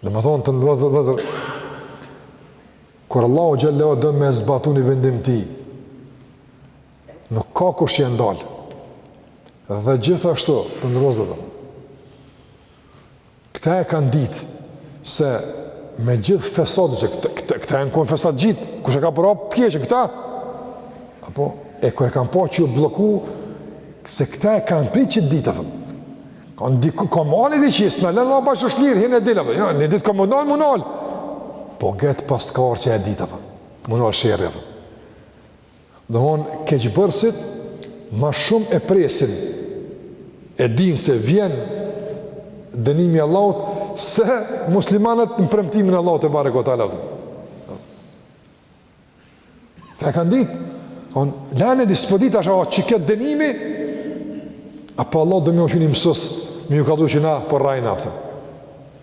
Domethonë të nderuar vëllezër, kur Allahu xhelle ve ala do me zbatu një vendim tij, nuk ka kush që e ndal. Dhe gjithashtu, të nderuar vëllezër këta e kanë ditë se me gjithë fesat, që këta, këta, këta janë konë fesat gjithë, kush e ka përhapë të keqen, këta, apo, e kur e kanë pa që ju blloku, se këta e kanë pritë qet ditë, Ka në diku, ka mali dhe që jesë, në lënë lapa që është lirë, hinë e dilë, jo, një ditë ka me u nalë, me u nalë. Po qetë pas të karë që e ditë, apo, me u nalë sherri, apo. Domethonë, keqbërësit, ma shumë e presin, e dinë se vjen dënimi i Allahut, se muslimanët në premtimin e Allahut tebareke ve teala. Dhe e kanë ditë, on, lene di s'po ditë a është qiky dënimi, apo Allah do me unë një mësus, me ju kallzu që na po rrejnë, a pton.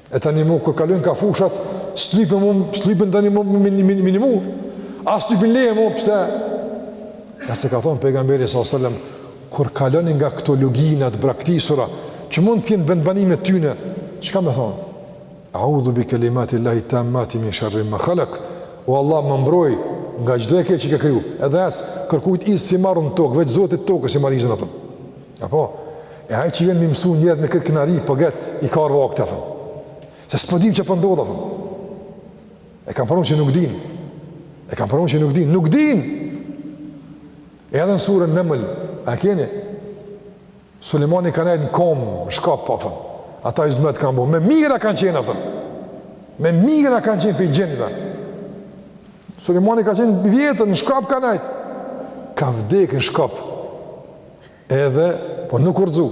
E tani mu, kur kalojnë ka fushat, s'lipin mu, s'lipin tani mu, me një min, min, min, as s'lipin leje mu, pse? Ja se ka thonë pejgamberi s.a.s. Kur kaloni nga këto lugina t'braktisura, që mund t'jen vendbanime t'yne, çka me thonë? A'udhu bi kelimati Allahi tammati min sharri ma khalaq. O Allah, më mbroj nga çdo e keqe që ke kriju. Edhe as kërkujt izën s'i marrim në tokë, veç Zotit të tokës i marr izën apo. Apo e ai që vjen me i mësu njerëz me këtë kënari, po qet i ka rrok a pton. Se s'po dim çka po ndodh apo. E kanë pranu që nuk din. E kanë pranu që nuk din, nuk din. Edhe në surën Naml, a keni? Sulejmani ka nejtë në komë, në shkop, a pton. Ata izmet kanë bo, me mijëra kanë qenë, a pton. Me mijëra kanë qenë prej xhinëve. Sulejmani ka qenë vjetër, në shkop ka nejtë. Ka vdekë në shkop. Edhe, po nuk u rrëzu.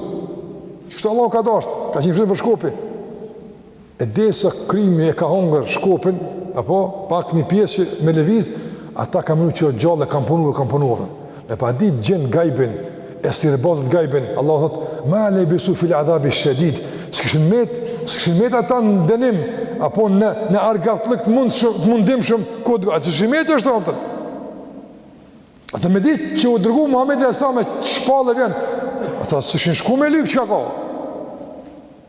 Qështu Allahu ka dashtë, ka qenë për shkopi. E derisa krimi e ka hongër shkopin, apo pak një pjesë me lëviz, ata kanë menu që o gjallë e kanë punu e kanë punu dhe. Me pas di xhinët gajbin, e sihirbazët gajbin, Allah thot, ma lebithu fil adhabi shedid, s'kishin met, s'kishin met ata në dënim, apo në, në argatllëk të mundshëm, të mundimshëm, ku të gajbin, a s'kishin met ashtu. Ata me ditë që u dërgu Muhammedi alejhi selam, shpallja vjen, ata s'kishin shku me lypë çka ka,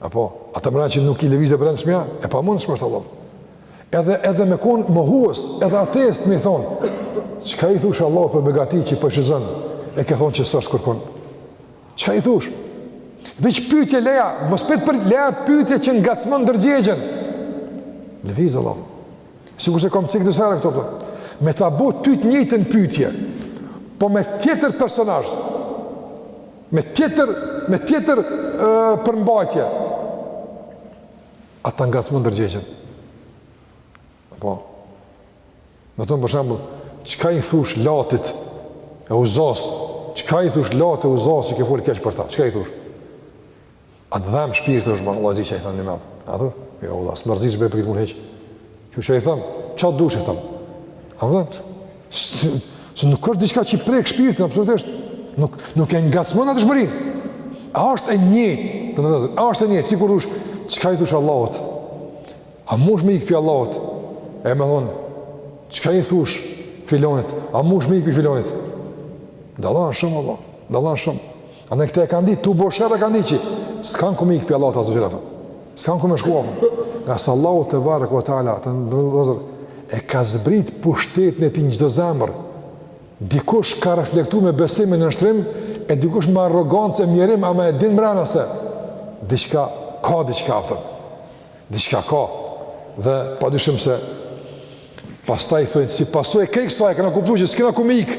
Apo, ata mrena që nuk i lëviz e brendshmja, e pamundshme është Allah. Edhe, edhe me konë mohues, edhe ateist me i thonë, çka i thush Allahut për begati që i posedon, e ke thonë që s'osht kurkon. Çka i thush? Veç pytje leja, mos pet përlej, a pytje që ngacmon ndërgjegjen. Lëviz Allah. Sikurse e kom cek disa herë këto po. Me ta bo ty të njëjtën pytje, po me tjetër personazh. Me tjetër, me tjetër përmbajtje. A ta ngacmon ndërgjegjën. Apo. Me thon për shembull, çka i thush Latit e Uzas, çka i thush Latit e Uzas që ke fol keq për ta, çka i thush? A të dhemb shpirti është ma Allah gjithë që i thamë një mamë. A thë? Jo, Allah, s'mërzitna për këtë punë hiç. Çka i tham, çka të dush i tham? A më dhëmë? Se nuk është diçka që i prek shpirtin, absolutisht. Nuk, nuk e ngacmon brendshmërinë. A është e njëjtë, të nderuar vllezër, a është e njëjtë, sikur thush, çka i thush Allahut? A mush me ik pi Allahut? E me thonë, çka i thush filonit? A mush me ik pi filonit? Dallon shumë, Allah, dallon shumë. Andaj këte e kanë ditë, tu bo sherr e kanë ditë që, s'kanë ku me ikë pi Allahut azze ve xhel, s'kanë ku me shku, ngase Allahu tebareke ve teala, të nderuar vllezër, e ka zbrit pushtetin e tij në çdo zemër, dikush ka reflektu me besim e nënshtrim, e dikush me arrogancë e mjerim, ama e din mrena se, diçka ka, diçka aftën, diçka ka, dhe padyshim se, pastaj thojnë, si pasojë e krejt ksaj e kena kuptu që s'kena ku me ikë,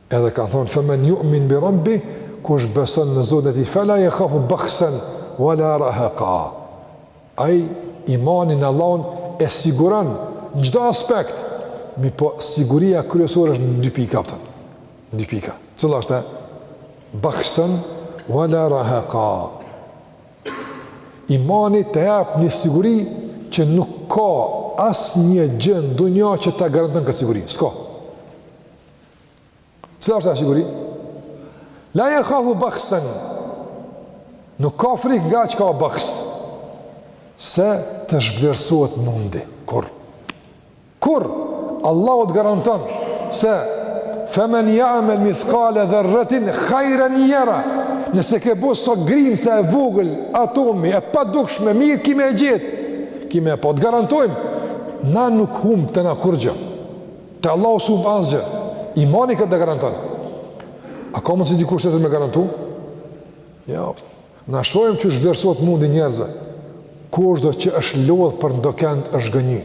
Edhe kanë thonë fe men yu'min bi rabbi kush beson në Zotin e tij fela jekhafu bakhsan wala rahaqa. Ai imani në Allahun e siguron në çdo aspekt. Mirëpo siguria kryesore është në dy pika këta. Në dy pika. Cila është? Bakhsan wala rahaqa. Imani ta jap një siguri që nuk ka asnjë gjë në dunja që ta garanton këtë siguri. S'ka. Cila është ajo siguri? La jekhafu bakhsen, nuk ka frikë nga çka? Bakhs, se të zhvlerësohet mundi, kurrë. Kurrë. Allahu të garanton se fe men jamel mithkale dherretin khajren jera, nëse ke bo sa grimca e vogël, atomi, e padukshme, mirë ki me e gjet, ki me e pa, të garantojmë, na nuk hum te na kurgjë. Te Allahu s'humb asgjë. Imani këtë e garanton. A ka mundësi dikush tjetër me garantu? Jo, na shohim që zhvlerësohet mundi i njerëzve. Kushdo që është lodh për ndokend është gënjy.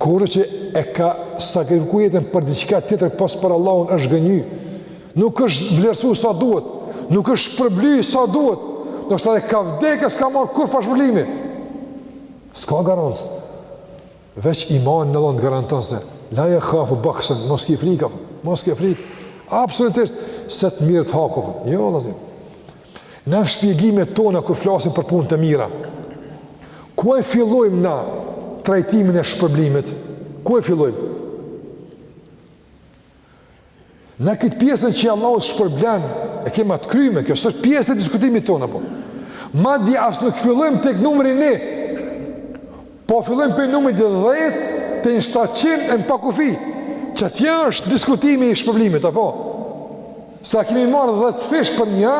Kushdo që e ka sakrifiku jetën për diçka tjetër pos për Allahun është gënjy. Nuk është vlerësu sa duhet, nuk është shpërbly sa duhet. Ndoshta edhe ka vdekë, s'ka marrë kurrfarë shpërblimi. S'ka garancë. Veç imani në Allahun të garanton se, la jekhafu bakhsen, mos ki frikë, mos ki frikë, absolutisht, se të merret haku, jo, lazim. Në shpjegimet tona, kur flasim për punë të mira, ku e fillojmë na trajtimin e shpërblimit? Ku e fillojmë? Në këtë pjesën që Allahu të shpërblen, e kemi të kryme, kjo s'është pjesë e diskutimit tonë apo. Madje as nuk fillojmë tek numri 1. Po fillojmë prej numrit 10 deri në 700 e në pakufi. Qatje është diskutimi i shpërblimit apo. Se a kemi marrë 10 fish për një,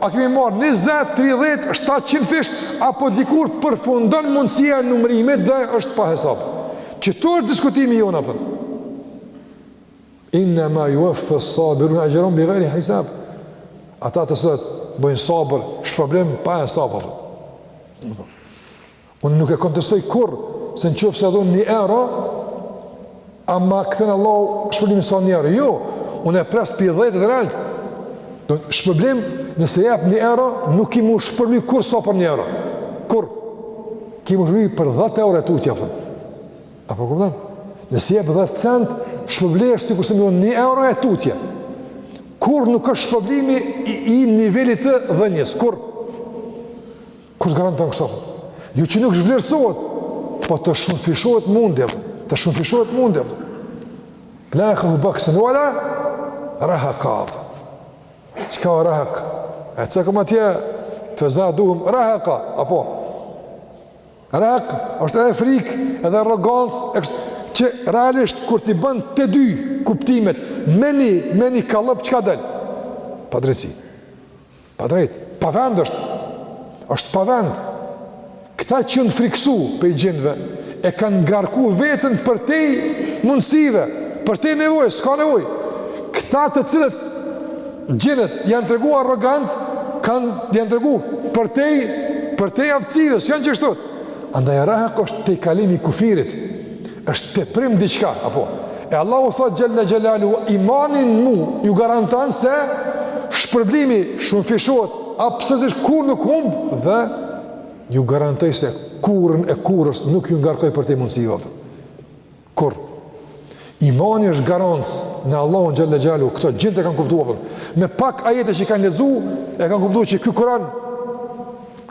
a kemi marrë 20, 30, 700 fish apo dikur përfundon mundësia e numrimit dhe është pa hesab. Qetu është diskutimi jonë apo. Innema juveffes sabirune exhrehum bi gajri hisab. Ata të cilët bëjnë sabër, shpërblim pa hesab. Unë nuk e kontestoj kurrë, se në qoftë se dhonë një euro, a ma kthen Allahu shpërblimin sa një euro. Jo, unë e pres prej dhjetë e nalt. Shpërblim nëse jep një euro, nuk ki m'u shpërbly kurrë sa për një euro. Kurrë. Ki m'u shpërbly prej 10 euro e tutje, apo. A po kupton? Nëse jep 10 cent, shpërblehesh sikurse me dhënë 1 euro e tutje. Kurrë nuk është shpërblimi i, i nivelit të dhënies, kurrë. Kush të garanton kështu? Jo që nuk zhvlerësohet, po të shumëfishohet mundi, të shumëfishohet mundi. La jekhafu bakhsen ve la reheka. Çka reheka? E cekëm atje fe zaduhum reheka. Apo Rehek, është edhe frikë, edhe arrogancë, e kështu, që realisht, kur t'i bën të dy kuptimet, në një, në një kallëp, çka del? Padrejtësi. Pa drejtë. Pa vend është. është pa vend. Këta që janë frikësu prej xhinve, e kanë ngarku veten përtej mundësive, përtej nevojës, s'ka nevojë. Këta të cilët Xhinët janë tregu arrogant, kanë janë tregu përtej përtej aftësive, s'janë qashtu. Andaj rehek është tejkalimi i kufirit. Është teprim diçka, apo. E Allahu thotë xhella xhelalu imani në mua ju garanton se shpërblimi shumëfishohet, absolutisht kurrë nuk humb dhe ju garantoj se kurrën e kurrës nuk ju ngarkoj përtej mundësive. Kurr. Imani është garancë te Allahu xhalla xhelalu, këta xhinë e kanë kuptuar. Me pak ajete që kanë lexuar, e kanë kuptuar që ky Kur'an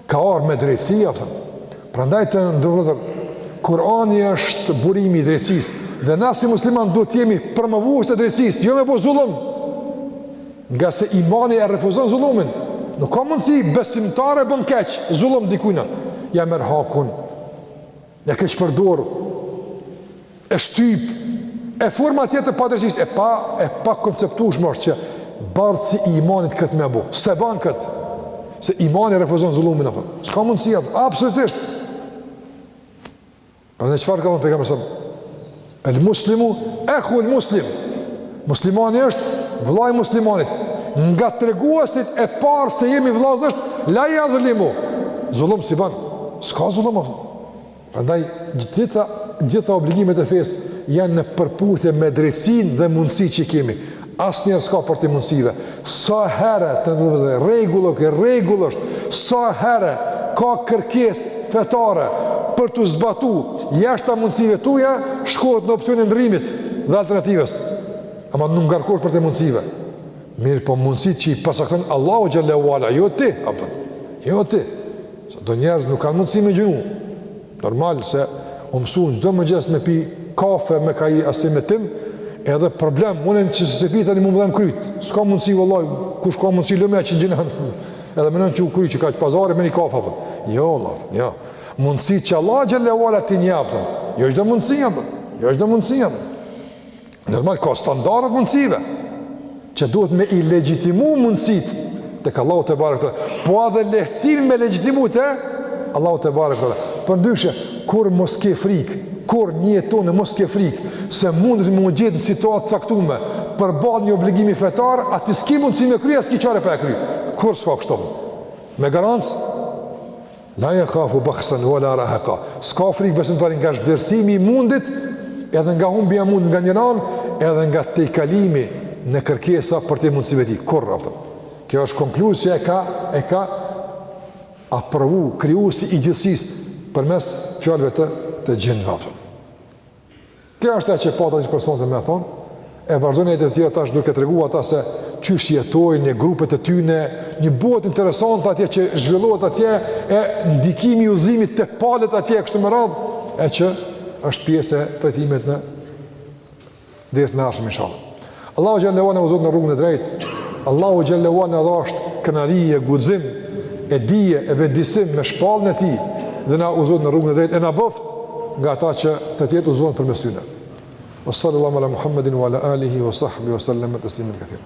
ka ardhur me drejtësi, apo. Prandaj të nderuar vllazën Kur'ani është burimi i drejtësisë dhe na si muslimanë duhet të jemi promovues të drejtësisë, jo me bo zullum. Ngase imani e refuzon zullumin. Nuk ka mundësi besimtari me bo keq, zullum dikujt. Ia merr hakun. E keqpërdor, e shtyp, e forma tjera të padrejtësisë, e pa, e pakonceptushme është që bartësi i imanit këtë me bo, s'e ban këtë, se imani refuzon zullumin, apo. S'ka mundësi, apo, absolutisht. Prandaj çfarë tha Pejgamberi sëmë? El muslimu ehu el muslim. Muslimani është vëllai i muslimanit. Nga treguesit e parë se jemi vëllazë është la yadhlimu. Zullum s'i ban. S'ka zullum. Prandaj gjitha gjitha obligimet e fesë janë në përputhje me drejtësinë dhe mundësitë që i kemi. Asnjëherë s'ka përtej mundësive. Sa herë të nderuar vllazën, rregull okej, rregull është, sa herë ka kërkesë fetare për t'u zbatu jashta mundësive tuja, shkohet në opsionin e ndërrimit dhe alternativës. Ama nuk ngarkohesh përtej mundësive. Mirëpo mundësitë që i përcakton Allahu xhalla ue ala, jo ti, apo, jo ti. Se do njerëz nuk kanë mundësi me agjinu. Normal se u mësuan çdo mëngjes me pi kafe me kajmak asi me tym, edhe problem, unë në qoftë se s'e pi tani mu më dhem kryt, s'ka mundësi vallahi, kur s'ka mundësi lëme e që s'agjinon, edhe menon që u kry qeky pazari me një kafe, apo. Po. jo, vlla, jo, mundësi që Allahu xhalla ue ala t'i njeh, apo, jo çdo mundësi, apo. jo çdo mundësi, apo. Normal, ka standarde të mundësive, që duhet me i legjitimu mundësitë tek Allahu tebareke ue teala, po edhe lehtësimin me legjitimu te Allahu tebareke ue teala. Përndryshe, kurrë mos ke frikë, kurrë në jetën tane mos ke frikë, se mundesh me u gjet në situatë të caktume, përballë një obligimi fetar, a ti s'ki mundësi me kry, a s'ki qare pa e kry. Kurrë s'ka kështu. Me garancë, La yakhafu bakhsan wala rahaqa. S'ka frikë besimtari nga zhvlerësimi i mundit, edhe nga humbja e mundit nga një anë, edhe nga tejkalimi në kërkesa përtej mundësive të tij. Kurrë apo. Kjo është konkluzë që e ka e ka aprovu krijuesi i gjithësisë përmes fjalëve të të xhinëve. Kjo është ajo që pata për sonte me thonë, e vazhdojnë edhe të tjerë tash duke treguar ata se qysh jetojnë në grupet e tyre, një botë interesante atje që zhvillohet atje e ndikimi i udhëzimit te palët atje kështu me radhë, e që është pjesë e trajtimit në dersin e ardhshëm inshallah. Allahu xhallahu na udhëzoftë në rrugën e drejtë. Allahu xhallahu na dhasht krenari e guxim e dije e vetëdijesim me shpallën e tij dhe na udhëzoftë në rrugën e drejtë e na bëft nga ata që të tjerët udhëzohen përmes tyne. Sallallahu ala Muhammedin wa ala alihi wa sahbihi wa sallam tasliman kathira.